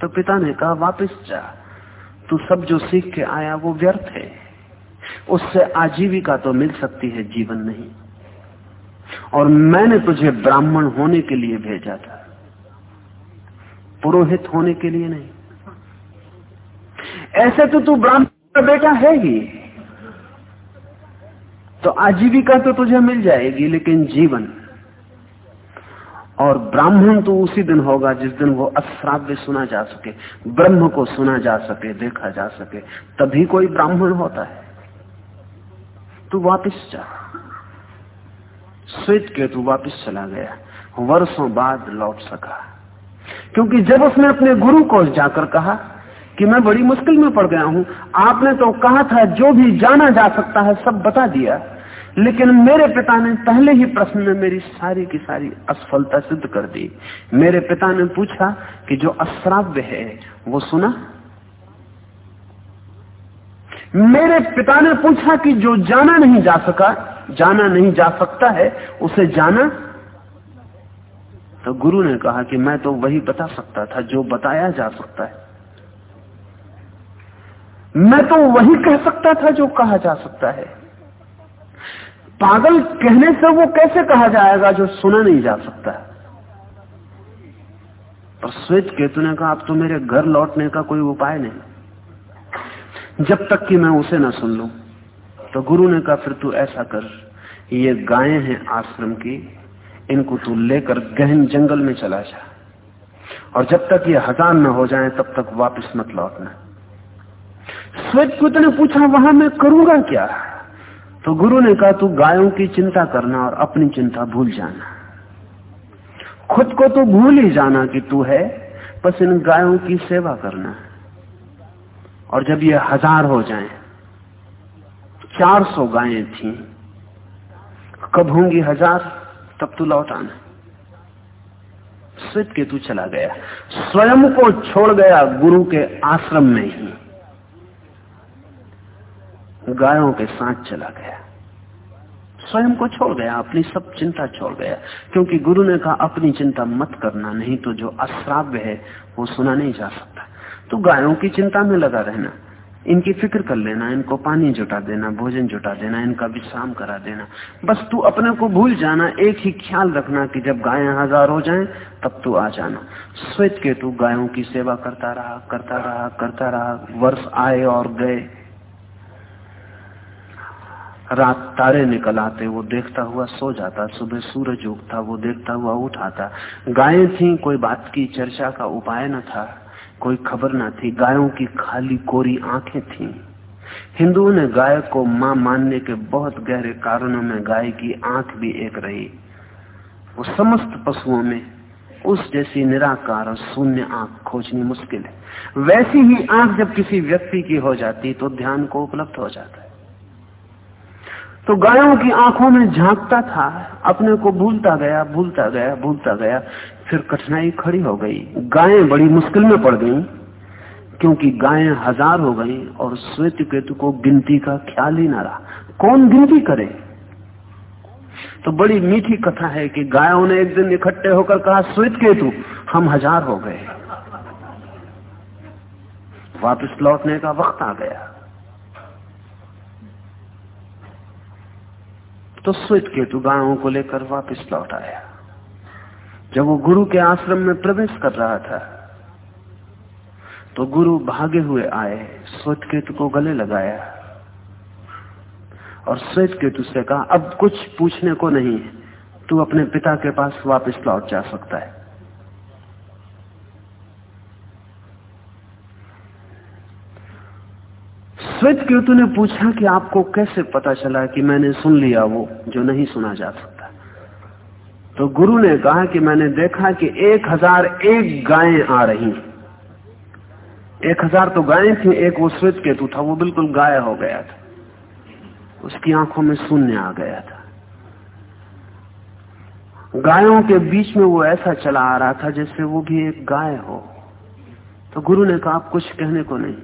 तो पिता ने कहा, वापस जा। तू सब जो सीख के आया, वो व्यर्थ है। उससे आजीविका तो मिल सकती है, जीवन नहीं। और मैंने तुझे ब्राह्मण होने के लिए भेजा था। पुरोहित होने के लिए नहीं। ऐसे तो तू ब्राह्मण बेटा है ही। तो आजीविका तो तुझे मिल जाएगी, लेकिन जीवन और ब्राह्मण तो उसी दिन होगा जिस दिन वो अश्राव्य सुना जा सके, ब्रह्म को सुना जा सके, देखा जा सके। तभी कोई ब्राह्मण होता है। तू वापिस जा। श्वेत केतु वापिस चला गया। वर्षों बाद लौट सका। क्योंकि जब उसने अपने गुरु को जाकर कहा कि मैं बड़ी मुश्किल में पड़ गया हूँ, आपने तो कहा था, जो भी जाना जा सकता है, सब बता दिया। लेकिन मेरे पिता ने पहले ही प्रश्न में मेरी सारी की सारी असफलता सिद्ध कर दी। मेरे पिता ने पूछा कि जो अश्राव्य है, वो सुना? मेरे पिता ने पूछा कि जो जाना नहीं जा सका, जाना नहीं जा सकता है, उसे जाना? तो गुरु ने कहा कि मैं तो वही बता सकता था जो बताया जा सकता है। मैं तो वही कह सकता था जो कहा जा सकता है। पागल कहने से वो कैसे कहा जाएगा जो सुना नहीं जा सकता पर श्वेत केतु ने कहा, अब तो मेरे घर लौटने का कोई उपाय नहीं। जब तक कि मैं उसे ना सुन लू। तो गुरु ने कहा, फिर तू ऐसा कर, ये गायें हैं आश्रम की, इनको तू लेकर गहन जंगल में चला जा। और जब तक ये हज़ार न हो जाए, तब तक वापस मत लौटना। श्वेत ने पूछा, वहाँ मैं करूँगा क्या? तो गुरु ने कहा तू गायों की चिंता करना और अपनी चिंता भूल जाना। खुद को तो भूल ही जाना कि तू है बस इन गायों की सेवा करना। और जब ये हज़ार हो जाएँ, चार सौ गायें थी कब होंगी हज़ार? तब तू लौट आना। स्वित के तू चला गया। स्वयं को छोड़ गया गुरु के आश्रम में ही। गायों के साथ चला गया। स्वयं को छोड़ गया, अपनी सब चिंता छोड़ गया। क्योंकि गुरु ने कहा, अपनी चिंता मत करना, नहीं तो जो अश्राव्य है, वो सुना नहीं जा सकता। तो गायों की चिंता में लगा रहना, इनकी फ़िक्र कर लेना, इनको पानी जुटा देना, भोजन जुटा देना, इनका विश्राम करा देना। बस तू अपने को भूल जाना, एक ही ख्याल रखना कि जब गायें हज़ार हो जाएँ, तब तू आ जाना। स्वेत के तू गायों की सेवा करता रहा करता रहा करता रहा, वर्ष आए और गए। रात तारे निकल आते, वो देखता हुआ सो जाता, सुबह सूरज उगता, वो देखता हुआ उठ आता। गायें थी, कोई बात की चर्चा का उपाय न था, कोई खबर न थी, गायों की खाली कोरी आँखें थी। हिंदुओं ने गाय को माँ मानने के बहुत गहरे कारणों में गाय की आँख भी एक रही। वो समस्त पशुओं में, उस जैसी निराकार और शून्य आँख खोजनी मुश्किल है। वैसी ही आँख जब किसी व्यक्ति की हो जाती तो ध्यान को उपलब्ध हो जाता। तो गायों की आँखों में झांकता था, अपने को भूलता गया भूलता गया भूलता गया, फिर कठिनाई खड़ी हो गई। गायें बड़ी मुश्किल में पड़ गई, क्योंकि गायें हज़ार हो गई और श्वेत केतु को गिनती का ख्याल ही ना रहा। कौन गिनती करे? तो बड़ी मीठी कथा है कि गायों ने एक दिन इकट्ठे होकर कहा, श्वेत केतु, हम हज़ार हो गए। वापस लौटने का वक्त आ गया। तो श्वेत केतु गायों को लेकर वापस लौट आया। जब वो गुरु के आश्रम में प्रवेश कर रहा था तो गुरु भागे हुए आए श्वेत केतु को गले लगाया। और श्वेत केतु से कहा, अब कुछ पूछने को नहीं, तू अपने पिता के पास वापस लौट जा सकता है। श्वेत केतु ने पूछा कि आपको कैसे पता चला कि मैंने सुन लिया वो, जो नहीं सुना जा सकता? तो गुरु ने कहा कि मैंने देखा कि एक हज़ार एक गायें आ रही एक हज़ार तो गायें थी, एक वो श्वेत केतु था, वो बिल्कुल गाय हो गया था। उसकी आँखों में शून्य आ गया था। गायों के बीच में वो ऐसा चला आ रहा था जैसे वो भी एक गाय हो। तो गुरु ने कहा, आप कुछ कहने को नहीं।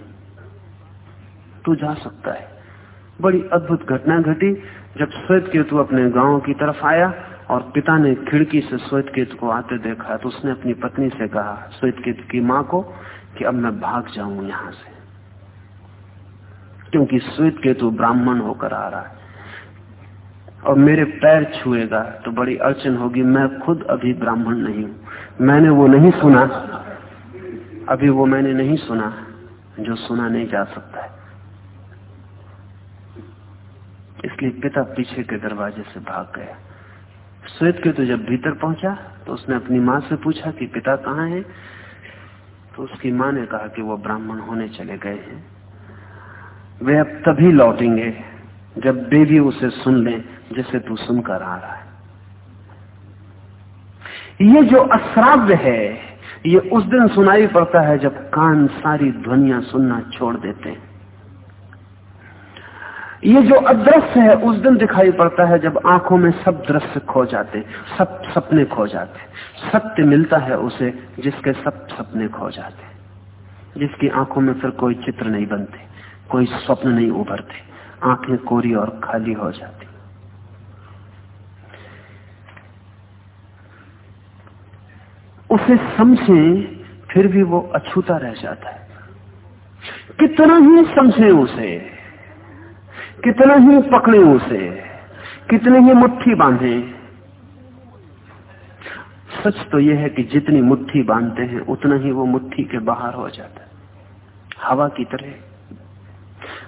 तू जा सकता है। बड़ी अद्भुत घटना घटी। जब श्वेत केतु अपने गाँव की तरफ़ आया और पिता ने खिड़की से श्वेत केतु को आते देखा तो उसने अपनी पत्नी से कहा श्वेत केतु की माँ को कि अब मैं भाग जाऊँ यहाँ से। क्योंकि श्वेत केतु ब्राह्मण होकर आ रहा है। और मेरे पैर छुएगा तो बड़ी अड़चन होगी, मैं खुद अभी ब्राह्मण नहीं हूँ। मैंने वो नहीं सुना। अभी वो मैंने नहीं सुना, जो सुना नहीं जा सकता है। इसलिए पिता पीछे के दरवाजे से भाग गया। श्वेत के तो जब भीतर पहुँचा तो उसने अपनी माँ से पूछा कि पिता कहाँ है? तो उसकी माँ ने कहा कि वो ब्राह्मण होने चले गए हैं। वे अब तभी लौटेंगे, जब देवी उसे सुन ले, जिसे तू सुनकर आ रहा है। ये जो अश्राव्य है, ये उस दिन सुनाई पड़ता है जब कान सारी ध्वनिया सुनना छोड़ देते हैं। ये जो अदृश्य है, उस दिन दिखाई पड़ता है जब आँखों में सब दृश्य खो जाते, सब सपने खो जाते। सत्य मिलता है उसे जिसके सब सपने खो जाते। जिसकी आँखों में फिर कोई चित्र नहीं बनते, कोई स्वप्न नहीं उभरते, आँखें कोरी और खाली हो जाती। उसे समझे, फिर भी वो अछूता रह जाता है। कितना ही समझे उसे कितना ही पकड़े उसे कितने ही मुट्ठी बांधे। सच तो यह है कि जितनी मुट्ठी बांधते हैं, उतना ही वो मुट्ठी के बाहर हो जाता है। हवा की तरह।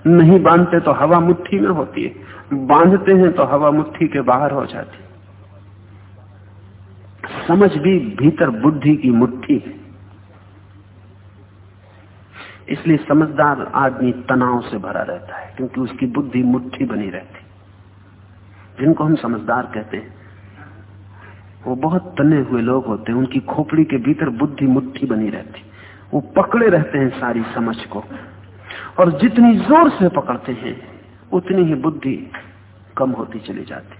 नहीं बांधते तो हवा मुट्ठी में होती है। बांधते हैं तो हवा मुट्ठी के बाहर हो जाती है। समझ भी भीतर बुद्धि की मुट्ठी है। इसलिए समझदार आदमी तनाव से भरा रहता है, क्योंकि उसकी बुद्धि मुट्ठी बनी रहती। जिनको हम समझदार कहते हैं, वो बहुत तने हुए लोग होते हैं, उनकी खोपड़ी के भीतर बुद्धि मुट्ठी बनी रहती। वो पकड़े रहते हैं सारी समझ को, और जितनी ज़ोर से पकड़ते हैं, उतनी ही बुद्धि कम होती चली जाती।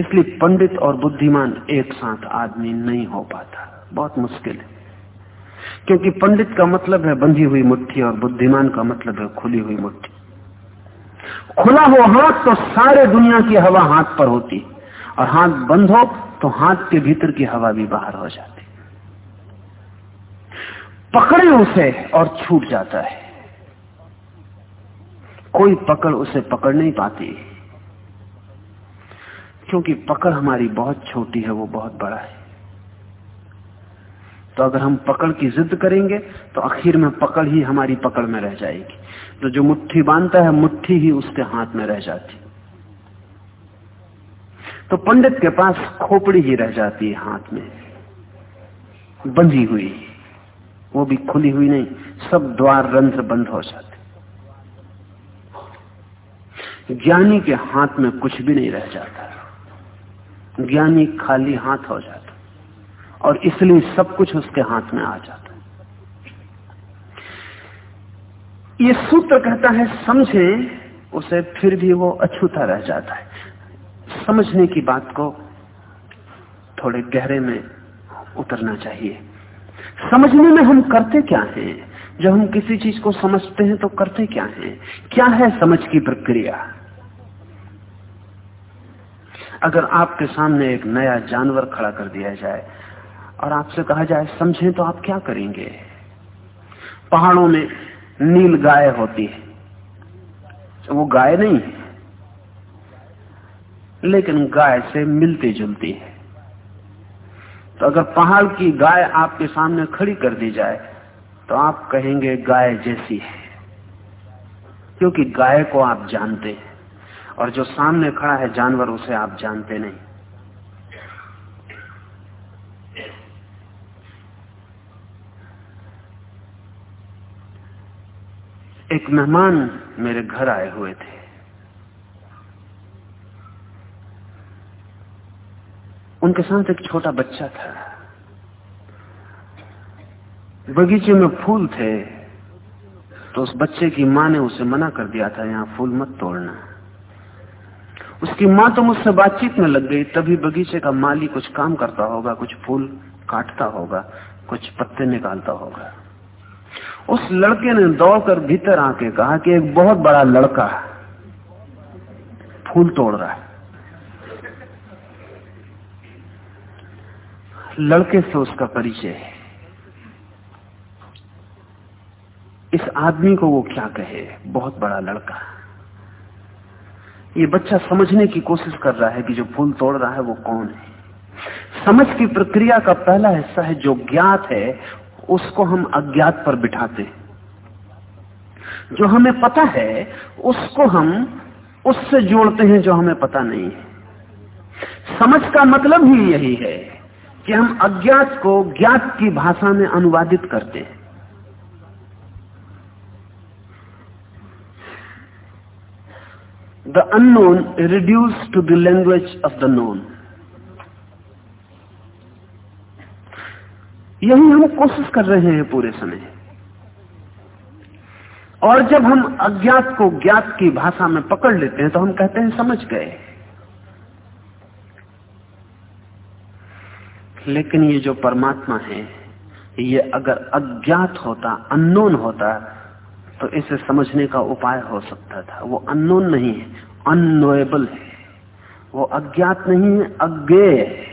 इसलिए पंडित और बुद्धिमान एक साथ आदमी नहीं हो पाता, बहुत मुश्किल है। क्योंकि पंडित का मतलब है बंधी हुई मुट्ठी और बुद्धिमान का मतलब है खुली हुई मुट्ठी। खुला हो हाथ तो सारे दुनिया की हवा हाथ पर होती, और हाथ बंद हो तो हाथ के भीतर की हवा भी बाहर हो जाती। पकड़े उसे और छूट जाता है। कोई पकड़ उसे पकड़ नहीं पाती। क्योंकि पकड़ हमारी बहुत छोटी है, वो बहुत बड़ा है। तो अगर हम पकड़ की जिद करेंगे तो आखिर में पकड़ ही हमारी पकड़ में रह जाएगी। तो जो मुट्ठी बांधता है, मुट्ठी ही उसके हाथ में रह जाती। तो पंडित के पास खोपड़ी ही रह जाती है हाथ में। बंधी हुई। वो भी खुली हुई नहीं, सब द्वार रंध्र बंद हो जाते। ज्ञानी के हाथ में कुछ भी नहीं रह जाता। ज्ञानी खाली हाथ हो जाता। और इसलिए सब कुछ उसके हाथ में आ जाता है। ये सूत्र कहता है, समझे, उसे फिर भी वो अछूता रह जाता है। समझने की बात को थोड़े गहरे में उतरना चाहिए। समझने में हम करते क्या हैं? जब हम किसी चीज़ को समझते हैं तो करते क्या हैं? क्या है समझ की प्रक्रिया? अगर आपके सामने एक नया जानवर खड़ा कर दिया जाए और आपसे कहा जाए, समझें तो आप क्या करेंगे? पहाड़ों में नील गाय होती है। वो गाय नहीं है, लेकिन गाय से मिलती जुलती है। तो अगर पहाड़ की गाय आपके सामने खड़ी कर दी जाए तो आप कहेंगे, गाय जैसी है। क्योंकि गाय को आप जानते हैं, और जो सामने खड़ा है, जानवर उसे आप जानते नहीं। एक मेहमान मेरे घर आए हुए थे। उनके साथ एक छोटा बच्चा था। बगीचे में फूल थे तो उस बच्चे की माँ ने उसे मना कर दिया था, यहाँ फूल मत तोड़ना। उसकी माँ तो मुझसे बातचीत में लग गई, तभी बगीचे का माली कुछ काम करता होगा, कुछ फूल काटता होगा, कुछ पत्ते निकालता होगा। उस लड़के ने दौड़कर भीतर आके कहा कि एक बहुत बड़ा लड़का फूल तोड़ रहा है। लड़के से उसका परिचय है। इस आदमी को वो क्या कहे? बहुत बड़ा लड़का। ये बच्चा समझने की कोशिश कर रहा है कि जो फूल तोड़ रहा है वो कौन है? समझ की प्रक्रिया का पहला हिस्सा है जो ज्ञात है उसको हम अज्ञात पर बिठाते जो हमें पता है, उसको हम उससे जोड़ते हैं जो हमें पता नहीं है। समझ का मतलब ही यही है कि हम अज्ञात को ज्ञात की भाषा में अनुवादित करते हैं। The unknown reduce to the language of the known यही हम कोशिश कर रहे हैं पूरे समय। और जब हम अज्ञात को ज्ञात की भाषा में पकड़ लेते हैं तो हम कहते हैं, समझ गए। लेकिन ये जो परमात्मा है, ये अगर अज्ञात होता अननोन होता तो इसे समझने का उपाय हो सकता था। वो अननोन नहीं है अनोएबल है। वो अज्ञात नहीं है, अज्ञेय है।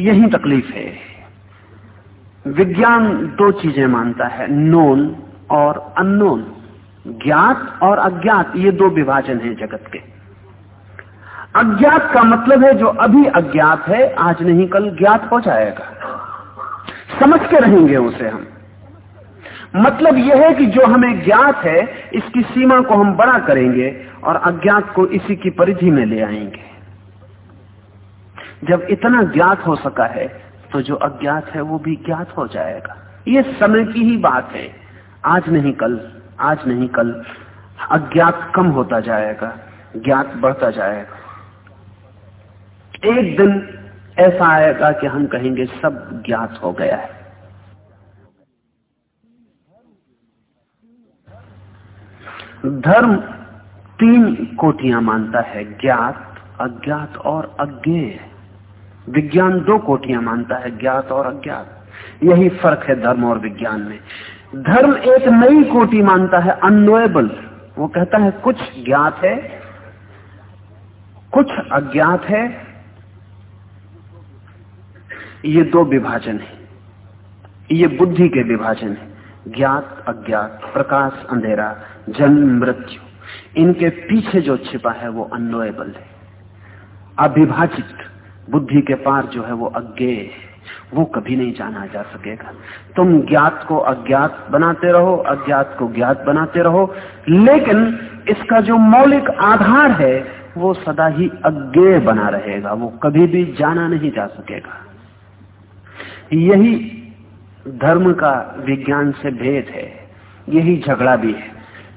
यही तकलीफ़ है। विज्ञान दो चीज़ें मानता है, नोन और अननोन। ज्ञात और अज्ञात, ये दो विभाजन है जगत के। अज्ञात का मतलब है जो अभी अज्ञात है, आज नहीं, कल ज्ञात हो जाएगा। समझ के रहेंगे उसे हम। मतलब यह है कि जो हमें ज्ञात है, इसकी सीमा को हम बड़ा करेंगे और अज्ञात को इसी की परिधि में ले आएँगे। जब इतना ज्ञात हो सका है तो जो अज्ञात है, वो भी ज्ञात हो जाएगा। ये समय की ही बात है। आज नहीं कल, आज नहीं कल। अज्ञात कम होता जाएगा, ज्ञात बढ़ता जाएगा। एक दिन ऐसा आएगा कि हम कहेंगे, सब ज्ञात हो गया है। धर्म तीन कोटियाँ मानता है, ज्ञात, अज्ञात और अज्ञेय। विज्ञान दो कोटियाँ मानता है, ज्ञात और अज्ञात। यही फ़र्क है धर्म और विज्ञान में। धर्म एक नई कोटि मानता है अनोएबल वो कहता है, कुछ ज्ञात है, कुछ अज्ञात है। ये दो विभाजन है। ये बुद्धि के विभाजन है। ज्ञात, अज्ञात, प्रकाश, अंधेरा, जन्म, मृत्यु। इनके पीछे जो छिपा है, वो अनोएबल है। अविभाजित। बुद्धि के पार जो है वो अज्ञे वो कभी नहीं जाना जा सकेगा। तुम ज्ञात को अज्ञात बनाते रहो, अज्ञात को ज्ञात बनाते रहो, लेकिन इसका जो मौलिक आधार है, वो सदा ही अज्ञे बना रहेगा। वो कभी भी जाना नहीं जा सकेगा। यही धर्म का विज्ञान से भेद है। यही झगड़ा भी है।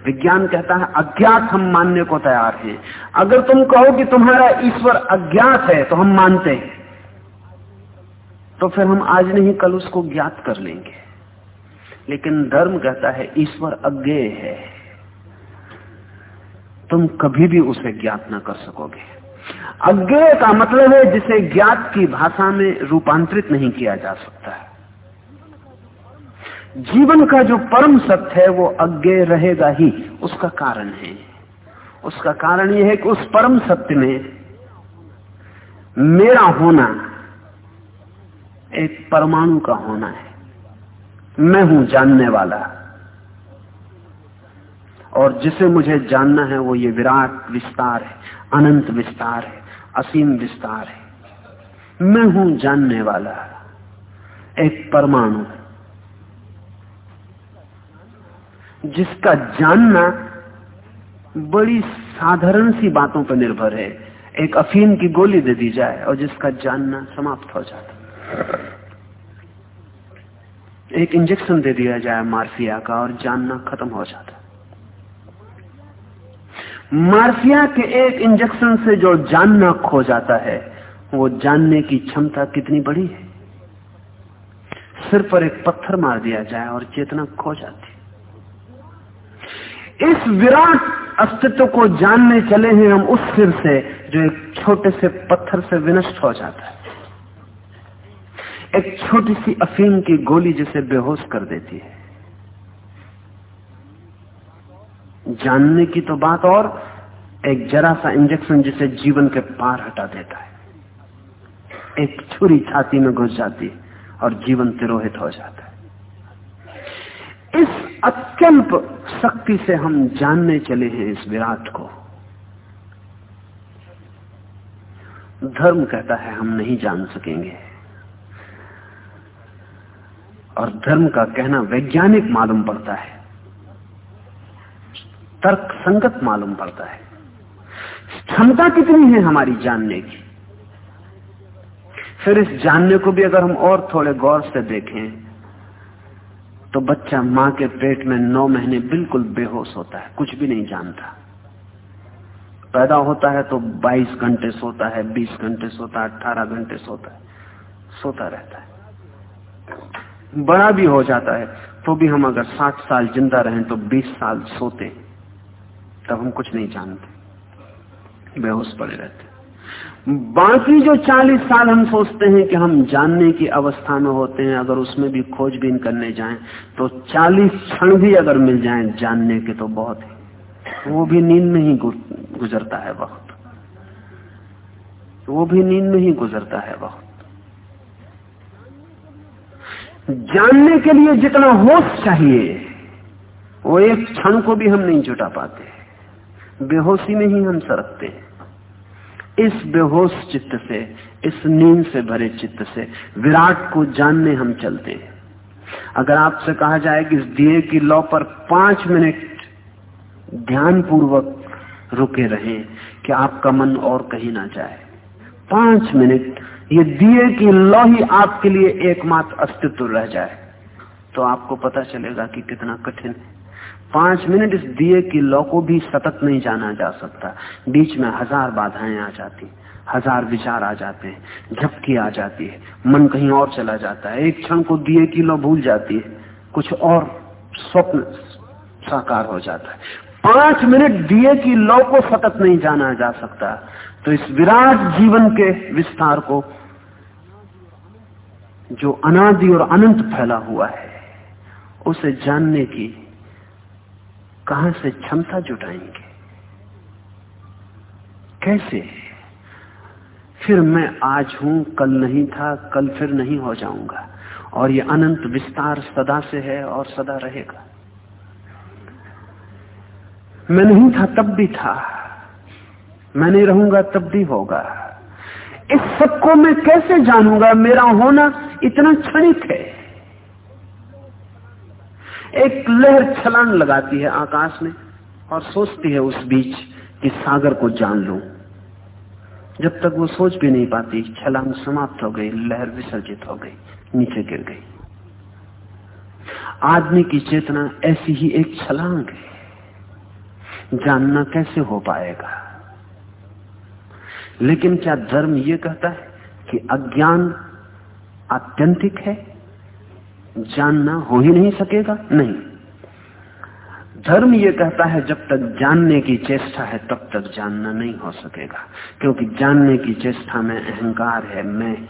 विज्ञान कहता है, अज्ञात हम मानने को तैयार हैं। अगर तुम कहो कि तुम्हारा ईश्वर अज्ञात है तो हम मानते हैं। तो फिर हम आज नहीं, कल उसको ज्ञात कर लेंगे। लेकिन धर्म कहता है, ईश्वर अज्ञेय है। तुम कभी भी उसे ज्ञात ना कर सकोगे। अज्ञेय का मतलब है, जिसे ज्ञात की भाषा में रूपांतरित नहीं किया जा सकता। है जीवन का जो परम सत्य है, वो अज्ञेय रहेगा ही। उसका कारण है। उसका कारण यह है कि उस परम सत्य में मेरा होना एक परमाणु का होना है। मैं हूँ जानने वाला। और जिसे मुझे जानना है, वो ये विराट विस्तार है, अनंत विस्तार है, असीम विस्तार है। मैं हूँ जानने वाला, एक परमाणु। जिसका जानना बड़ी साधारण सी बातों पर निर्भर है। एक अफीम की गोली दे दी जाए और जिसका जानना समाप्त हो जाता। एक इंजेक्शन दे दिया जाए मार्फिया का और जानना खत्म हो जाता। मार्फिया के एक इंजेक्शन से जो जानना खो जाता है, वो जानने की क्षमता कितनी बड़ी है? सिर पर एक पत्थर मार दिया जाए और चेतना खो जाती इस विराट अस्तित्व को जानने चले हैं हम, उस सिर से जो एक छोटे से पत्थर से विनष्ट हो जाता है। एक छोटी सी अफीम की गोली जिसे बेहोश कर देती है। जानने की तो बात और, एक जरा सा इंजेक्शन जिसे जीवन के पार हटा देता है। एक छुरी छाती में घुस जाती है और जीवन तिरोहित हो जाता है। इस अत्यंत शक्ति से हम जानने चले हैं इस विराट को। धर्म कहता है हम नहीं जान सकेंगे। और धर्म का कहना वैज्ञानिक मालूम पड़ता है। तर्क संगत मालूम पड़ता है। क्षमता कितनी है हमारी जानने की। फिर इस जानने को भी अगर हम और थोड़े गौर से देखें तो बच्चा माँ के पेट में नौ महीने बिल्कुल बेहोश होता है, कुछ भी नहीं जानता। पैदा होता है तो 22 घंटे सोता है 20 घंटे सोता है 18 घंटे सोता है, सोता रहता है। बड़ा भी हो जाता है तो भी हम अगर 60 साल ज़िंदा रहें तो 20 साल सोते, तब हम कुछ नहीं जानते, बेहोश पड़े रहते। बाकी जो 40 साल हम सोचते हैं कि हम जानने की अवस्था में होते हैं, अगर उसमें भी खोजबीन करने जाएँ तो 40 क्षण भी अगर मिल जाएँ जानने के तो बहुत है। वो भी नींद में ही गुजरता है वक्त। वो भी नींद में ही गुजरता है वक्त। जानने के लिए जितना होश चाहिए, वो एक क्षण को भी हम नहीं जुटा पाते। बेहोशी में ही हम सरकते हैं। इस बेहोश चित्त से, इस नींद से भरे चित्त से, विराट को जानने हम चलते हैं। अगर आपसे कहा जाए कि इस दिए की लौ पर पाँच मिनट ध्यान पूर्वक रुके रहे, कि आपका मन और कहीं ना जाए। पाँच मिनट, ये दिए की लौ ही आपके लिए एकमात्र अस्तित्व रह जाए तो आपको पता चलेगा कि कितना कठिन है पाँच मिनट इस दिए की लौ को भी सतत नहीं जाना जा सकता। बीच में हज़ार बाधाएँ आ जाती, हज़ार विचार आ जाते हैं, झपकी आ जाती है, मन कहीं और चला जाता है। एक क्षण को दिए की लौ भूल जाती है, कुछ और स्वप्न साकार हो जाता है। पाँच मिनट दिए की लौ को सतत नहीं जाना जा सकता। तो इस विराट जीवन के विस्तार को जो अनादि और अनंत फैला हुआ है, उसे जानने की कहाँ से क्षमता जुटाएँगे? कैसे? फिर मैं आज हूँ, कल नहीं था, कल फिर नहीं हो जाऊँगा। और ये अनंत विस्तार सदा से है और सदा रहेगा। मैं नहीं था, तब भी था। मैं नहीं रहूँगा, तब भी होगा। इस सबको मैं कैसे जानूँगा? मेरा होना इतना क्षणिक है। एक लहर छलांग लगाती है आकाश में और सोचती है उस बीच कि सागर को जान लू। जब तक वो सोच भी नहीं पाती, छलांग समाप्त हो गई, लहर विसर्जित हो गई, नीचे गिर गई। आदमी की चेतना ऐसी ही एक छलांग है। जानना कैसे हो पाएगा? लेकिन क्या धर्म ये कहता है कि अज्ञान आत्यंतिक है? जानना हो ही नहीं सकेगा? नहीं। धर्म ये कहता है, जब तक जानने की चेष्टा है, तब तक जानना नहीं हो सकेगा। क्योंकि जानने की चेष्टा में अहंकार है, मैं।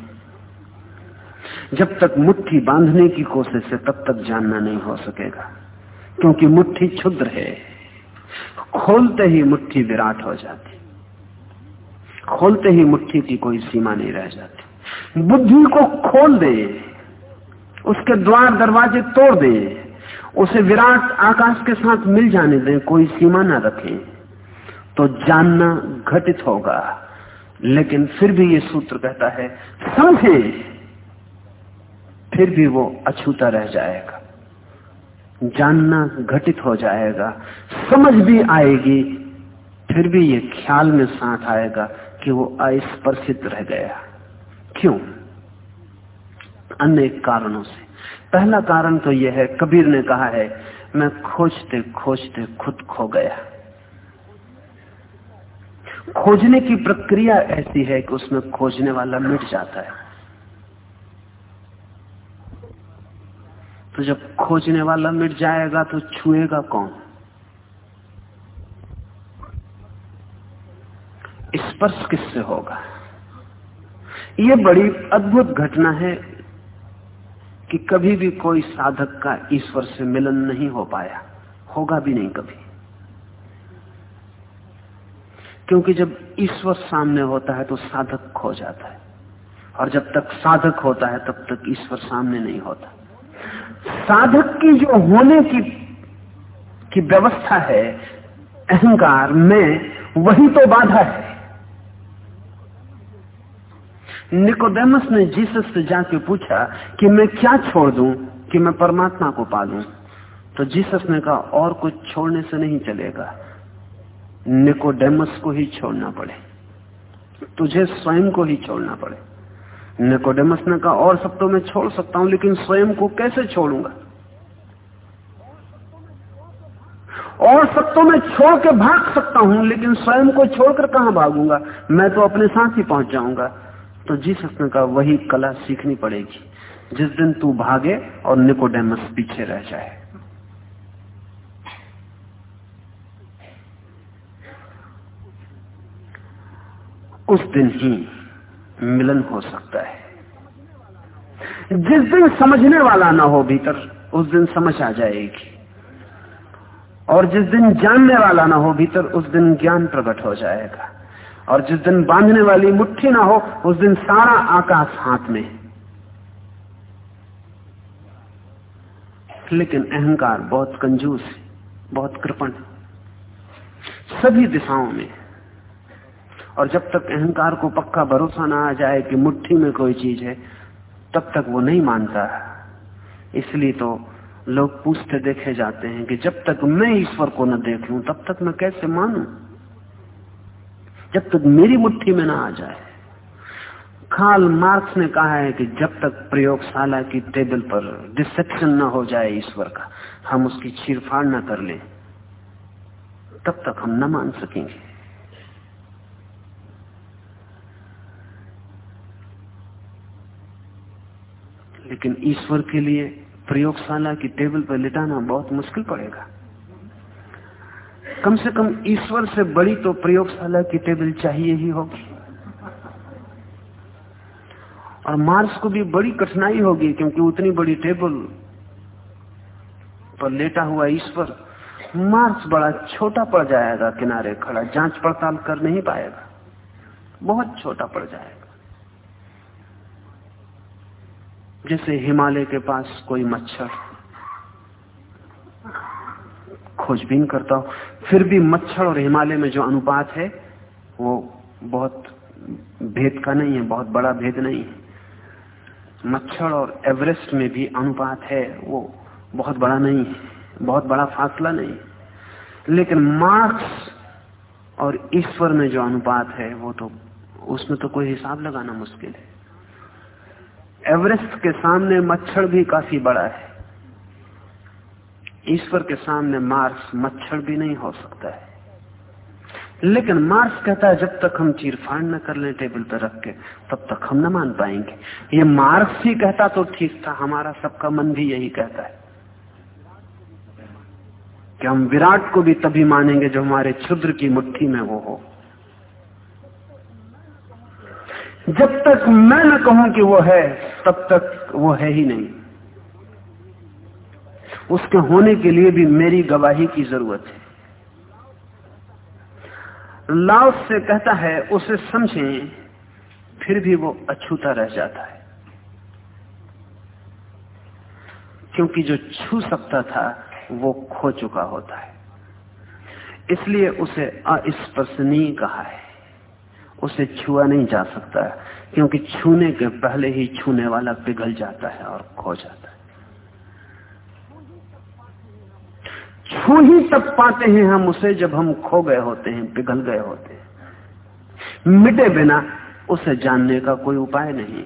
जब तक मुट्ठी बांधने की कोशिश है, तब तक जानना नहीं हो सकेगा। क्योंकि मुट्ठी क्षुद्र है। खोलते ही मुट्ठी विराट हो जाती। खोलते ही मुट्ठी की कोई सीमा नहीं रह जाती। बुद्धि को खोल दे। उसके द्वार दरवाजे तोड़ दे। उसे विराट आकाश के साथ मिल जाने दें, कोई सीमा ना रखें। तो जानना घटित होगा। लेकिन फिर भी ये सूत्र कहता है, समझे, फिर भी वो अछूता रह जाएगा। जानना घटित हो जाएगा। समझ भी आएगी, फिर भी ये ख्याल में साथ आएगा कि वो अस्पर्शित रह गया। क्यों? अनेक कारणों से। पहला कारण तो यह है, कबीर ने कहा है, मैं खोजते खोजते खुद खो गया। खोजने की प्रक्रिया ऐसी है कि उसमें खोजने वाला मिट जाता है। तो जब खोजने वाला मिट जाएगा तो छुएगा कौन? स्पर्श किससे होगा? यह बड़ी अद्भुत घटना है कि कभी भी कोई साधक का ईश्वर से मिलन नहीं हो पाया, होगा भी नहीं कभी। क्योंकि जब ईश्वर सामने होता है तो साधक खो जाता है। और जब तक साधक होता है, तब तक ईश्वर सामने नहीं होता। साधक की जो होने की की व्यवस्था है, अहंकार में, वही तो बाधा है। निकोडेमस ने जीसस से जाके पूछा कि मैं क्या छोड़ दूँ, कि मैं परमात्मा को पालू। तो जीसस ने कहा, और कुछ छोड़ने से नहीं चलेगा। निकोडेमस को ही छोड़ना पड़े। तुझे स्वयं को ही छोड़ना पड़े। निकोडेमस ने कहा, और सब तो मैं छोड़ सकता हूँ, लेकिन स्वयं को कैसे छोड़ूँगा? और सब तो मैं छोड़ के भाग सकता हूँ, लेकिन स्वयं को छोड़कर कहाँ भागूँगा? मैं तो अपने साथ ही पहुँच जाऊँगा। तो जीसस ने कहा वही कला सीखनी पड़ेगी। जिस दिन तू भागे और निकोडेमस पीछे रह जाए। उस दिन ही मिलन हो सकता है। जिस दिन समझने वाला ना हो भीतर, उस दिन समझ आ जाएगी। और जिस दिन जानने वाला ना हो भीतर, उस दिन ज्ञान प्रकट हो जाएगा। और जिस दिन बांधने वाली मुट्ठी ना हो, उस दिन सारा आकाश हाथ में लेकिन अहंकार बहुत कंजूस है, बहुत कृपण सभी दिशाओं में और जब तक अहंकार को पक्का भरोसा ना आ जाए कि मुट्ठी में कोई चीज़ है, तब तक वो नहीं मानता इसलिए तो लोग पूछते देखे जाते हैं कि जब तक मैं ईश्वर को न देख लू, तब तक मैं कैसे मानू? जब तक मेरी मुट्ठी में ना आ जाए। खाल मार्क्स ने कहा है कि जब तक प्रयोगशाला की टेबल पर डिसेप्शन ना हो जाए ईश्वर का, हम उसकी चीरफाड़ ना कर लें। तब तक हम न मान सकेंगे। लेकिन ईश्वर के लिए प्रयोगशाला की टेबल पर लिटाना बहुत मुश्किल पड़ेगा। कम से कम ईश्वर से बड़ी तो प्रयोगशाला की टेबल चाहिए ही होगी। और मार्स को भी बड़ी कठिनाई होगी क्योंकि उतनी बड़ी टेबल पर लेटा हुआ ईश्वर मार्स बड़ा छोटा पड़ जाएगा, किनारे खड़ा जाँच पड़ताल कर नहीं पाएगा। बहुत छोटा पड़ जाएगा। जैसे हिमालय के पास कोई मच्छर खोजबीन करता हूँ। फिर भी मच्छर और हिमालय में जो अनुपात है, वो बहुत भेद का नहीं है, बहुत बड़ा भेद नहीं है। मच्छर और एवरेस्ट में भी अनुपात है, वो बहुत बड़ा नहीं है, बहुत बड़ा फासला नहीं लेकिन मार्क्स और ईश्वर में जो अनुपात है, वो तो उसमें तो कोई हिसाब लगाना मुश्किल है। एवरेस्ट के सामने मच्छर भी काफ़ी बड़ा है। ईश्वर के सामने मार्स मच्छर भी नहीं हो सकता है। लेकिन मार्स कहता है, जब तक हम चीरफाड़ न कर ले टेबल पर रख के, तब तक हम न मान पाएँगे। ये मार्क्स ही कहता तो ठीक था, हमारा सबका मन भी यही कहता है। कि हम विराट को भी तभी मानेंगे जो हमारे क्षुद्र की मुट्ठी में वो हो। जब तक मैं न कहूँ कि वो है, तब तक वो है ही नहीं। उसके होने के लिए भी मेरी गवाही की ज़रूरत है। लाओस से कहता है, उसे समझें, फिर भी वो अछूता रह जाता है। क्योंकि जो छू सकता था, वो खो चुका होता है। इसलिए उसे अस्पर्शनीय कहा है। उसे छुआ नहीं जा सकता, क्योंकि छूने के पहले ही छूने वाला पिघल जाता है और खो जाता है। छू ही तब पाते हैं हम उसे जब हम खो गए होते हैं, पिघल गए होते हैं। मिटे बिना उसे जानने का कोई उपाय नहीं।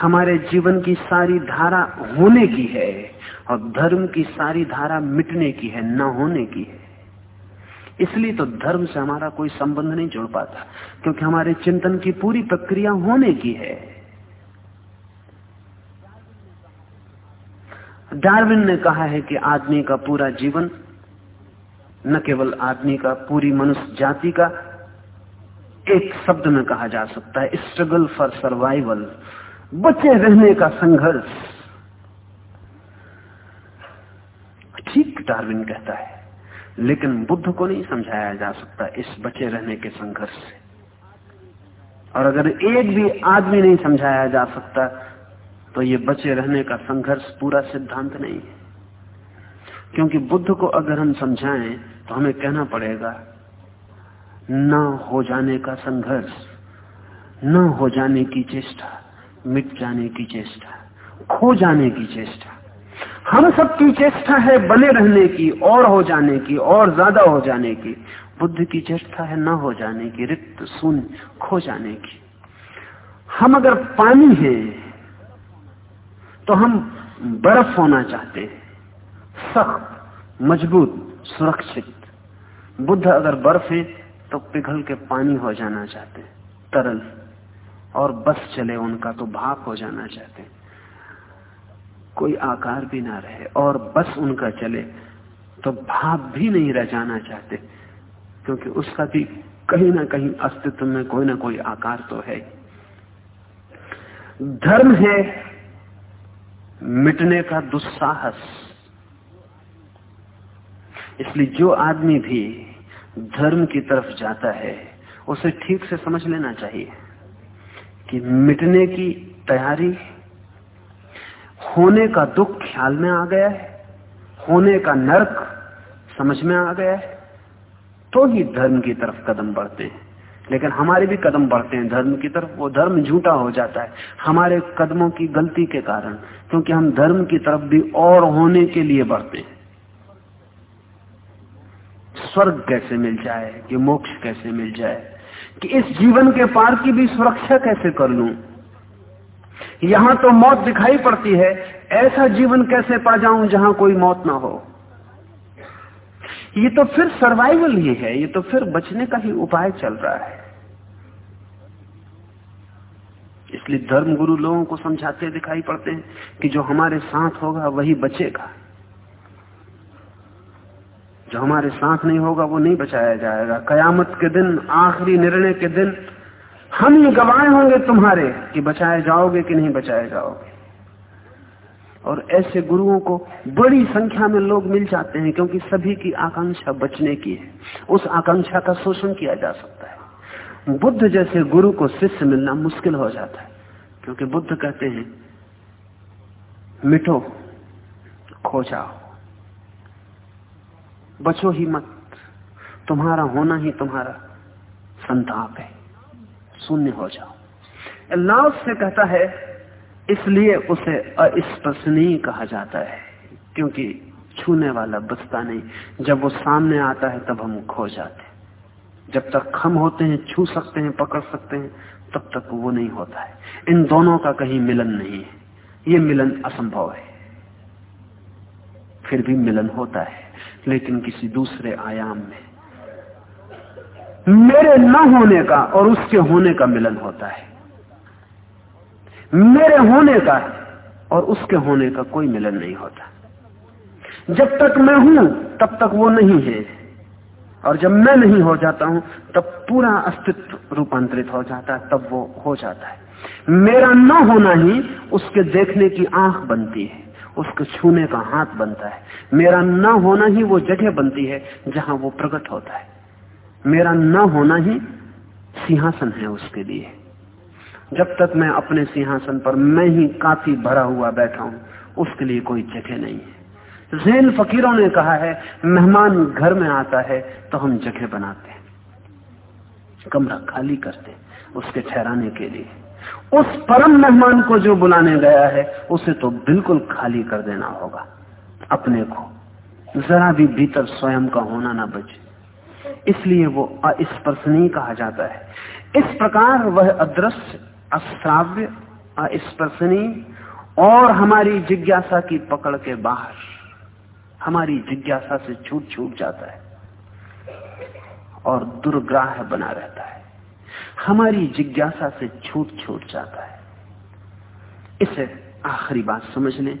हमारे जीवन की सारी धारा होने की है और धर्म की सारी धारा मिटने की है, न होने की है। इसलिए तो धर्म से हमारा कोई संबंध नहीं जुड़ पाता, क्योंकि हमारे चिंतन की पूरी प्रक्रिया होने की है। डार्विन ने कहा है कि आदमी का पूरा जीवन न केवल आदमी का, पूरी मनुष्य जाति का एक शब्द में कहा जा सकता है। स्ट्रगल फॉर सर्वाइवल, बचे रहने का संघर्ष। ठीक डार्विन कहता है, लेकिन बुद्ध को नहीं समझाया जा सकता इस बचे रहने के संघर्ष से। और अगर एक भी आदमी नहीं समझाया जा सकता तो ये बचे रहने का संघर्ष पूरा सिद्धांत नहीं है। क्योंकि बुद्ध को अगर हम समझाएँ तो हमें कहना पड़ेगा, न हो जाने का संघर्ष, न हो जाने की चेष्टा, मिट जाने की चेष्टा, खो जाने की चेष्टा। हम सबकी चेष्टा है बने रहने की, और हो जाने की, और ज़्यादा हो जाने की। बुद्ध की चेष्टा है न हो जाने की, रिक्त, शून्य, खो जाने की। हम अगर पानी हैं तो हम बर्फ़ होना चाहते हैं। सख्त, मज़बूत, सुरक्षित। बुद्ध अगर बर्फ़ है तो पिघल के पानी हो जाना चाहते तरल। और बस चले उनका तो भाप हो जाना चाहते कोई आकार भी ना रहे और बस उनका चले तो भाप भी नहीं रह जाना चाहते। क्योंकि उसका भी कहीं ना कहीं अस्तित्व में कोई ना कोई आकार तो है। धर्म है मिटने का दुस्साहस। इसलिए जो आदमी भी धर्म की तरफ़ जाता है, उसे ठीक से समझ लेना चाहिए कि मिटने की तैयारी होने का दुख ख्याल में आ गया है, होने का नरक समझ में आ गया है तो ही धर्म की तरफ़ कदम बढ़ते हैं। लेकिन हमारे भी कदम बढ़ते हैं धर्म की तरफ़। वो धर्म झूठा हो जाता है हमारे कदमों की गलती के कारण, क्योंकि हम धर्म की तरफ़ भी और होने के लिए बढ़ते हैं। स्वर्ग कैसे मिल जाए, कि मोक्ष कैसे मिल जाए, कि इस जीवन के पार की भी सुरक्षा कैसे कर लू? यहाँ तो मौत दिखाई पड़ती है, ऐसा जीवन कैसे पा जाऊँ जहाँ कोई मौत ना हो? ये तो फिर सर्वाइवल ही है, ये तो फिर बचने का ही उपाय चल रहा है। इसलिए धर्म गुरु लोगों को समझाते दिखाई पड़ते हैं कि जो हमारे साथ होगा, वही बचेगा। जो हमारे साथ नहीं होगा, वो नहीं बचाया जाएगा। कयामत के दिन, आखिरी निर्णय के दिन, हम ही गवाए होंगे तुम्हारे कि बचाए जाओगे कि नहीं बचाए जाओगे। और ऐसे गुरुओं को बड़ी संख्या में लोग मिल जाते हैं क्योंकि सभी की आकांक्षा बचने की है। उस आकांक्षा का शोषण किया जा सकता है। बुद्ध जैसे गुरु को शिष्य मिलना मुश्किल हो जाता है, क्योंकि बुद्ध कहते हैं, मिटो, खो जाओ। बचो ही मत। तुम्हारा होना ही तुम्हारा संताप है। शून्य हो जाओ। लाभ से कहता है इसलिए उसे अस्पर्शनीय कहा जाता है, क्योंकि छूने वाला बचता नहीं। जब वो सामने आता है, तब हम खो जाते हैं। जब तक हम होते हैं, छू सकते हैं, पकड़ सकते हैं, तब तक वो नहीं होता है। इन दोनों का कहीं मिलन नहीं है। ये मिलन असंभव है। फिर भी मिलन होता है, लेकिन किसी दूसरे आयाम में। मेरे न होने का और उसके होने का मिलन होता है। मेरे होने का और उसके होने का कोई मिलन नहीं होता। जब तक मैं हूँ, तब तक वो नहीं है। और जब मैं नहीं हो जाता हूँ, तब पूरा अस्तित्व रूपांतरित हो जाता है, तब वो हो जाता है। मेरा न होना ही उसके देखने की आँख बनती है, उसके छूने का हाथ बनता है। मेरा न होना ही वो जगह बनती है जहाँ वो प्रकट होता है। मेरा न होना ही सिंहासन है उसके लिए। जब तक मैं अपने सिंहासन पर मैं ही काफ़ी भरा हुआ बैठा हूँ, उसके लिए कोई जगह नहीं है। जैन फकीरों ने कहा है, मेहमान घर में आता है तो हम जगह बनाते हैं। कमरा खाली करते उसके ठहराने के लिए। उस परम मेहमान को जो बुलाने गया है, उसे तो बिल्कुल खाली कर देना होगा। अपने को जरा भी भीतर स्वयं का होना ना बचे। इसलिए वो अस्पर्शनीय कहा जाता है। इस प्रकार वह अदृश्य अश्राव्य, अस्पर्शनीय और हमारी जिज्ञासा की पकड़ के बाहर हमारी जिज्ञासा से छूट छूट जाता है और दुर्ग्राह बना रहता है। हमारी जिज्ञासा से छूट छूट जाता है। इसे आखिरी बात समझ लें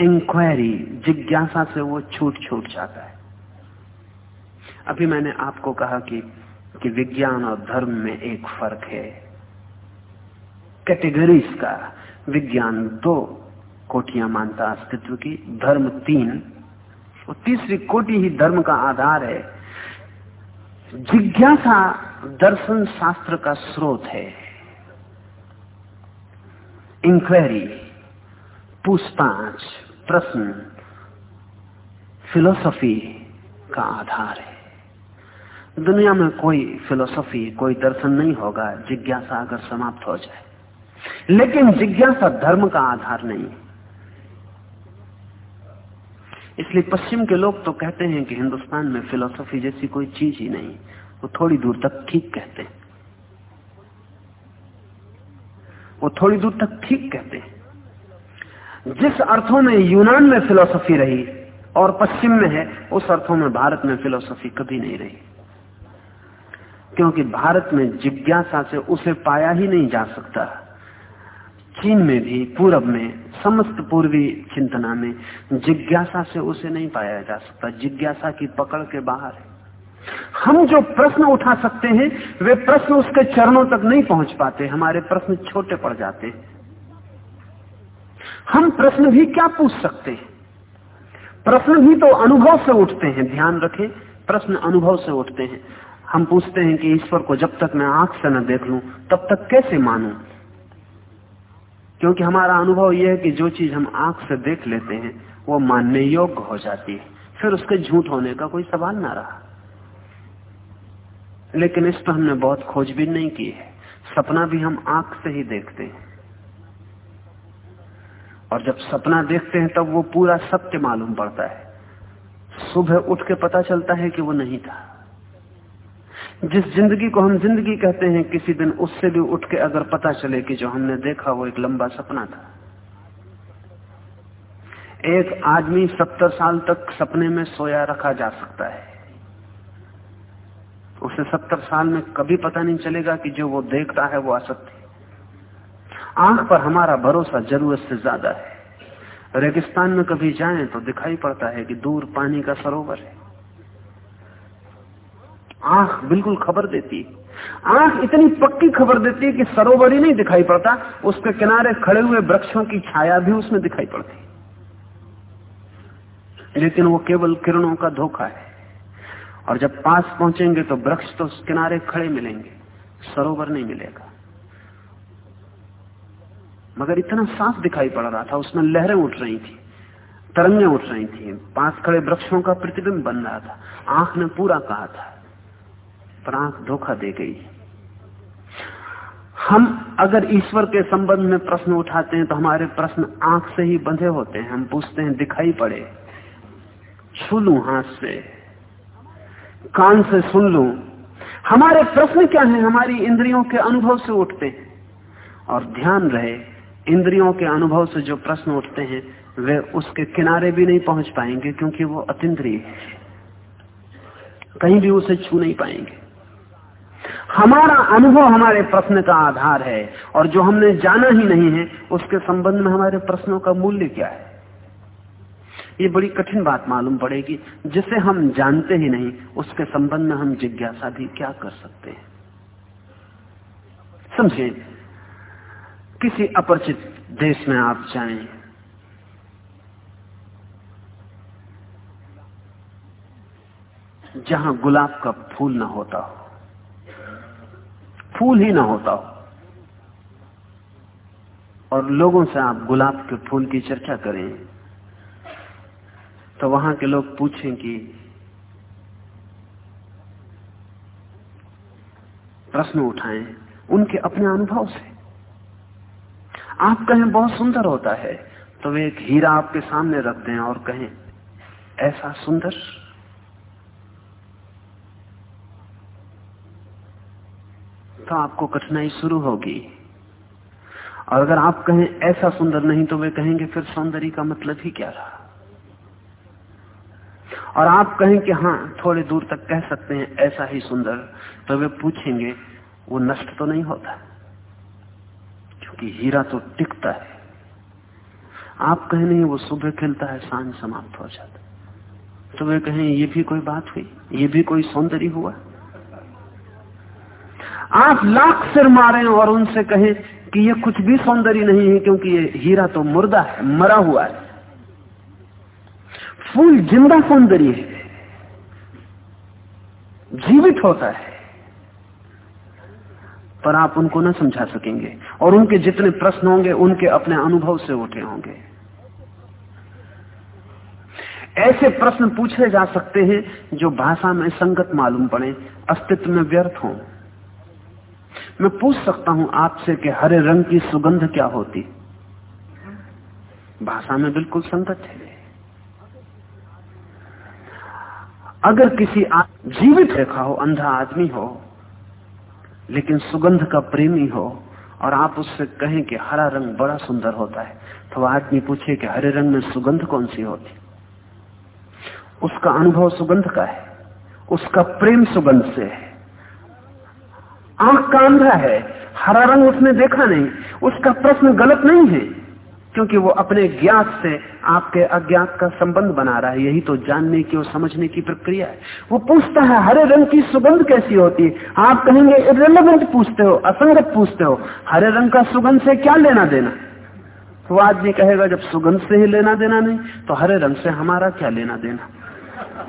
इंक्वायरी जिज्ञासा से वो छूट छूट जाता है। अभी मैंने आपको कहा कि कि विज्ञान और धर्म में एक फ़र्क है। कैटेगरीज का विज्ञान दो कोटियाँ मानता अस्तित्व की, धर्म तीन। और तीसरी कोटि ही धर्म का आधार है। जिज्ञासा दर्शन शास्त्र का स्रोत है। इंक्वायरी पूछताछ, प्रश्न फिलोसफी का आधार है। दुनिया में कोई फिलोसफी कोई दर्शन नहीं होगा। जिज्ञासा अगर समाप्त हो जाए लेकिन जिज्ञासा धर्म का आधार नहीं है। इसलिए पश्चिम के लोग तो कहते हैं कि हिंदुस्तान में फिलोसफी जैसी कोई चीज़ ही नहीं, वो थोड़ी दूर तक ठीक कहते हैं। वो थोड़ी दूर तक ठीक कहते हैं। जिस अर्थों में यूनान में फिलोसफी रही और पश्चिम में है, उस अर्थों में भारत में फिलोसफी कभी नहीं रही। क्योंकि भारत में जिज्ञासा से उसे पाया ही नहीं जा सकता। चीन में भी, पूरब में, समस्त पूर्वी चिंतना में जिज्ञासा से उसे नहीं पाया जा सकता। जिज्ञासा की पकड़ के बाहर है। हम जो प्रश्न उठा सकते हैं, वे प्रश्न उसके चरणों तक नहीं पहुँच पाते। हमारे प्रश्न छोटे पड़ जाते हैं। हम प्रश्न भी क्या पूछ सकते हैं? प्रश्न भी तो अनुभव से उठते हैं। ध्यान रखें, प्रश्न अनुभव से उठते हैं। हम पूछते हैं कि ईश्वर को जब तक मैं आँख से न देख लूँ, तब तक कैसे मानूं? क्योंकि हमारा अनुभव यह है कि जो चीज़ हम आँख से देख लेते हैं, वो मानने योग्य हो जाती है। फिर उसके झूठ होने का कोई सवाल ना रहा। लेकिन इस पर हमने बहुत खोजबीन नहीं की है। सपना भी हम आँख से ही देखते हैं। और जब सपना देखते हैं, तब वो पूरा सत्य मालूम पड़ता है। सुबह उठ के पता चलता है कि वो नहीं था। जिस ज़िंदगी को हम ज़िंदगी कहते हैं, किसी दिन उससे भी उठ के अगर पता चले कि जो हमने देखा, वो एक लंबा सपना था। एक आदमी सत्तर साल तक सपने में सोया रखा जा सकता है। उसे सत्तर साल में कभी पता नहीं चलेगा कि जो वो देखता है, वो असत्य आँख पर हमारा भरोसा ज़रूरत से ज़्यादा है। रेगिस्तान में कभी जाएँ तो दिखाई पड़ता है कि दूर पानी का सरोवर है। आँख बिल्कुल खबर देती है। आँख इतनी पक्की खबर देती है कि सरोवर ही नहीं दिखाई पड़ता, उसके किनारे खड़े हुए वृक्षों की छाया भी उसमें दिखाई पड़ती। लेकिन वो केवल किरणों का धोखा है। और जब पास पहुँचेंगे तो वृक्ष तो किनारे खड़े मिलेंगे, सरोवर नहीं मिलेगा। मगर इतना साफ़ दिखाई पड़ रहा था, उसमें लहरें उठ रही थी, तरंगे उठ रही थी। पास खड़े वृक्षों का प्रतिबिंब बन रहा था। आँख ने पूरा कहा था। पर धोखा दे गई। हम अगर ईश्वर के संबंध में प्रश्न उठाते हैं तो हमारे प्रश्न आँख से ही बंधे होते हैं। हम पूछते हैं, दिखाई पड़े। छू लू हाथ से। कान से सुन लू। हमारे प्रश्न क्या है? हमारी इंद्रियों के अनुभव से उठते हैं। और ध्यान रहे, इंद्रियों के अनुभव से जो प्रश्न उठते हैं, वे उसके किनारे भी नहीं पहुँच पाएँगे, क्योंकि वो अतिद्रिय कहीं भी उसे छू नहीं पाएँगे। हमारा अनुभव हमारे प्रश्न का आधार है और जो हमने जाना ही नहीं है, उसके संबंध में हमारे प्रश्नों का मूल्य क्या है? ये बड़ी कठिन बात मालूम पड़ेगी। जिसे हम जानते ही नहीं, उसके संबंध में हम जिज्ञासा भी क्या कर सकते हैं? समझे, किसी अपरिचित देश में आप जाएँ, जहाँ गुलाब का फूल ना होता हो। फूल ही ना होता हो। और लोगों से आप गुलाब के फूल की चर्चा करें तो वहाँ के लोग पूछें कि, प्रश्न उठाएँ उनके अपने अनुभव से। आप कहें, बहुत सुंदर होता है। तो वे एक हीरा आपके सामने रख दें और कहें, ऐसा सुंदर तो आपको कठिनाई शुरू होगी। और अगर आप कहें ऐसा सुंदर नहीं तो वे कहेंगे फिर सौंदर्य का मतलब ही क्या रहा? और आप कहें कि हाँ थोड़े दूर तक कह सकते हैं, ऐसा ही सुंदर तो वे पूछेंगे, वो नष्ट तो नहीं होता? क्योंकि हीरा तो टिकता है। आप कहें नहीं, वो सुबह खिलता है, साँझ समाप्त हो जाता तो वे कहें, ये भी कोई बात हुई? ये भी कोई सौंदर्य हुआ? आप लाख सिर मारे और उनसे कहें कि ये कुछ भी सौंदर्य नहीं है, क्योंकि ये हीरा तो मुर्दा है, मरा हुआ है। फूल ज़िंदा सौंदर्य है। जीवित होता है। पर आप उनको ना समझा सकेंगे, और उनके जितने प्रश्न होंगे, उनके अपने अनुभव से उठे होंगे। ऐसे प्रश्न पूछे जा सकते हैं जो भाषा में संगत मालूम पड़े, अस्तित्व में व्यर्थ हों। मैं पूछ सकता हूँ आपसे कि हरे रंग की सुगंध क्या होती? भाषा में बिल्कुल संगत है। अगर किसी जीवित रेखा हो, अंधा आदमी हो, लेकिन सुगंध का प्रेमी हो, और आप उससे कहें कि हरा रंग बड़ा सुंदर होता है तो वह आदमी पूछे कि हरे रंग में सुगंध कौन सी होती? उसका अनुभव सुगंध का है। उसका प्रेम सुगंध से है। आँख का अंधा है, हरा रंग उसने देखा नहीं, उसका प्रश्न गलत नहीं है, क्योंकि वो अपने ज्ञात से आपके अज्ञात का संबंध बना रहा है, यही तो जानने की और समझने की प्रक्रिया है। वो पूछता है, हरे रंग की सुगंध कैसी होती है? आप कहेंगे इरेलीवेंट पूछते हो, असंगत पूछते हो, हरे रंग का सुगंध से क्या लेना देना? तो आदमी कहेगा, जब सुगंध से ही लेना देना नहीं तो हरे रंग से हमारा क्या लेना देना?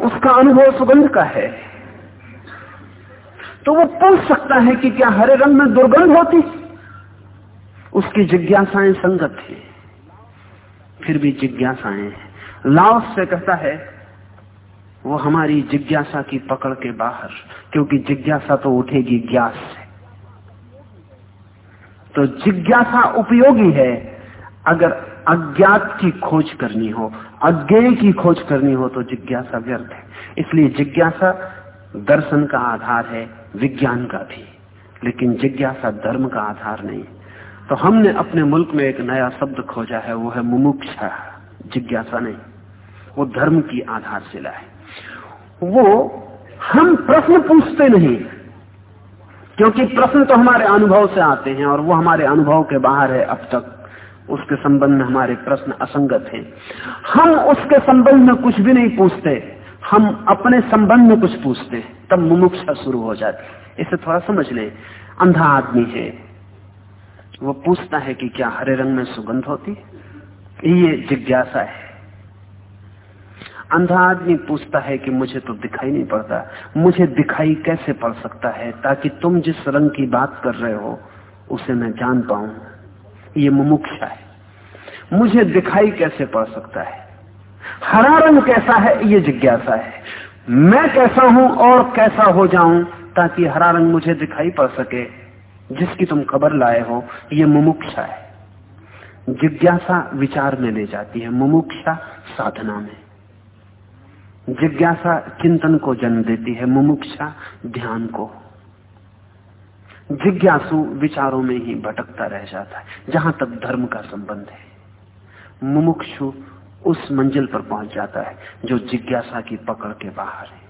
उसका अनुभव सुगंध का है। तो वो पूछ सकता है कि क्या हरे रंग में दुर्गंध होती? उसकी जिज्ञासाएँ संगत थी। फिर भी जिज्ञासाएँ लाओस से कहता है, वो हमारी जिज्ञासा की पकड़ के बाहर, क्योंकि जिज्ञासा तो उठेगी ज्ञास से। तो जिज्ञासा उपयोगी है अगर अज्ञात की खोज करनी हो, अज्ञेय की खोज करनी हो तो जिज्ञासा व्यर्थ है। इसलिए जिज्ञासा दर्शन का आधार है, विज्ञान का भी। लेकिन जिज्ञासा धर्म का आधार नहीं। तो हमने अपने मुल्क में एक नया शब्द खोजा है, वो है मुमुक्षा। जिज्ञासा नहीं। वो धर्म की आधारशिला है। वो हम प्रश्न पूछते नहीं। क्योंकि प्रश्न तो हमारे अनुभव से आते हैं और वो हमारे अनुभव के बाहर है अब तक। उसके संबंध में हमारे प्रश्न असंगत हैं। हम उसके संबंध में कुछ भी नहीं पूछते। हम अपने संबंध में कुछ पूछते हैं, तब मुमुक्षा शुरू हो जाती इसे थोड़ा समझ लें। अंधा आदमी है। वो पूछता है कि क्या हरे रंग में सुगंध होती ये जिज्ञासा है। अंधा आदमी पूछता है कि मुझे तो दिखाई नहीं पड़ता। मुझे दिखाई कैसे पड़ सकता है? ताकि तुम जिस रंग की बात कर रहे हो, उसे मैं जान पाऊँ। ये मुमुक्षा है। मुझे दिखाई कैसे पड़ सकता है? हरा रंग कैसा है, ये जिज्ञासा है। मैं कैसा हूँ और कैसा हो जाऊँ ताकि हरा रंग मुझे दिखाई पड़ सके, जिसकी तुम खबर लाए हो, ये मुमुक्षा है। जिज्ञासा विचार में ले जाती है, मुमुक्षा साधना में। जिज्ञासा चिंतन को जन्म देती है, मुमुक्षा ध्यान को। जिज्ञासु विचारों में ही भटकता रह जाता है, जहाँ तक धर्म का संबंध है। मुमुक्षु उस मंजिल पर पहुँच जाता है, जो जिज्ञासा की पकड़ के बाहर है।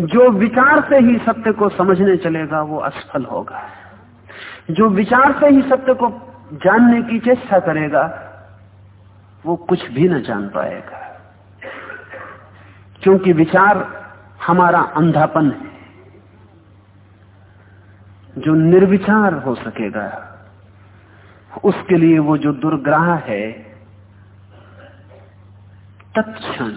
जो विचार से ही सत्य को समझने चलेगा, वो असफल होगा। जो विचार से ही सत्य को जानने की चेष्टा करेगा, वो कुछ भी न जान पाएगा। क्योंकि विचार हमारा अंधापन है। जो निर्विचार हो सकेगा, उसके लिए वो जो दुर्ग्राह है तत्क्षण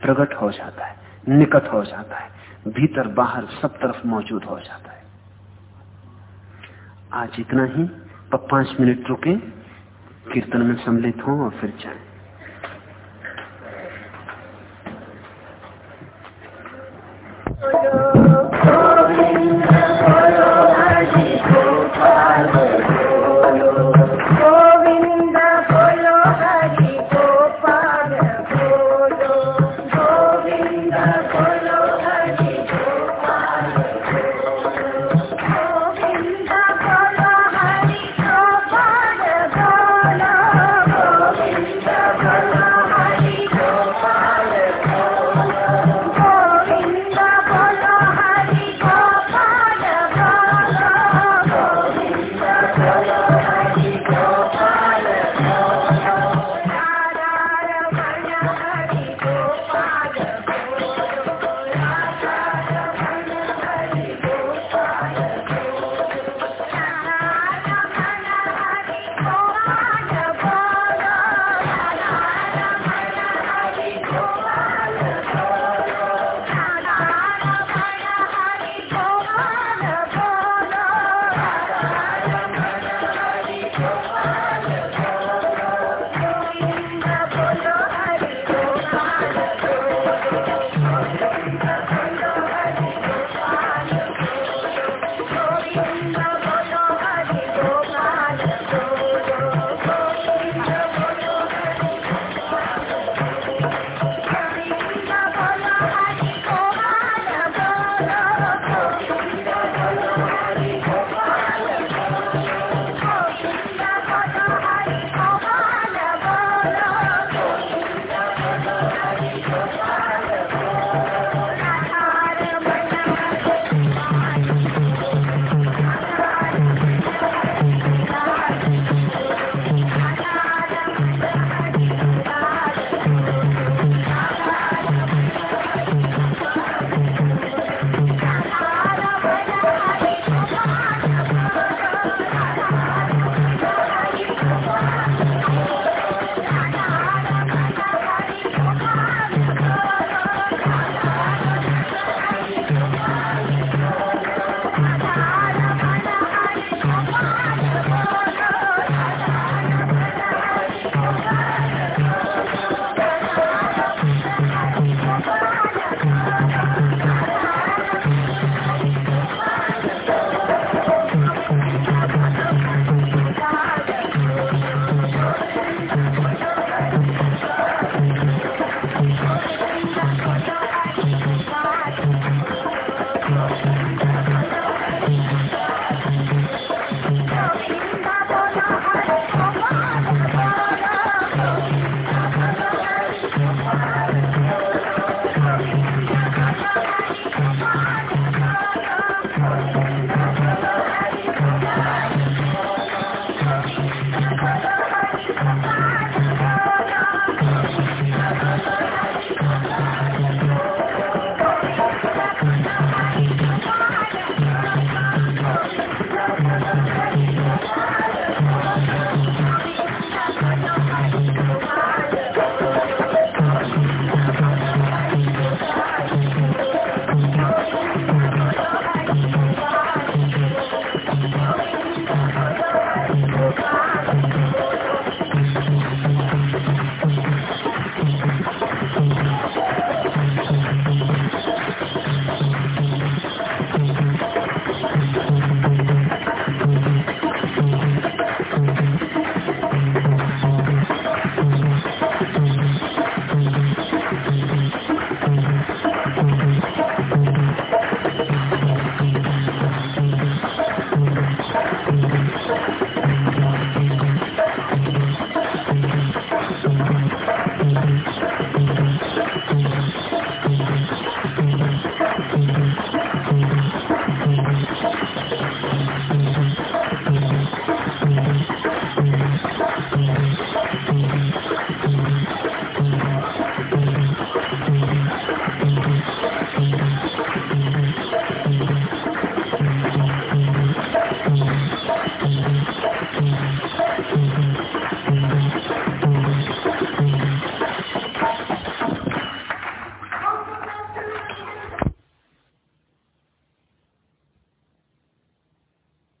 प्रकट हो जाता है निकट हो जाता है भीतर बाहर सब तरफ़ मौजूद हो जाता है। आज इतना ही पाँच मिनट रुके कीर्तन में सम्मिलित हों और फिर जाए। Oh,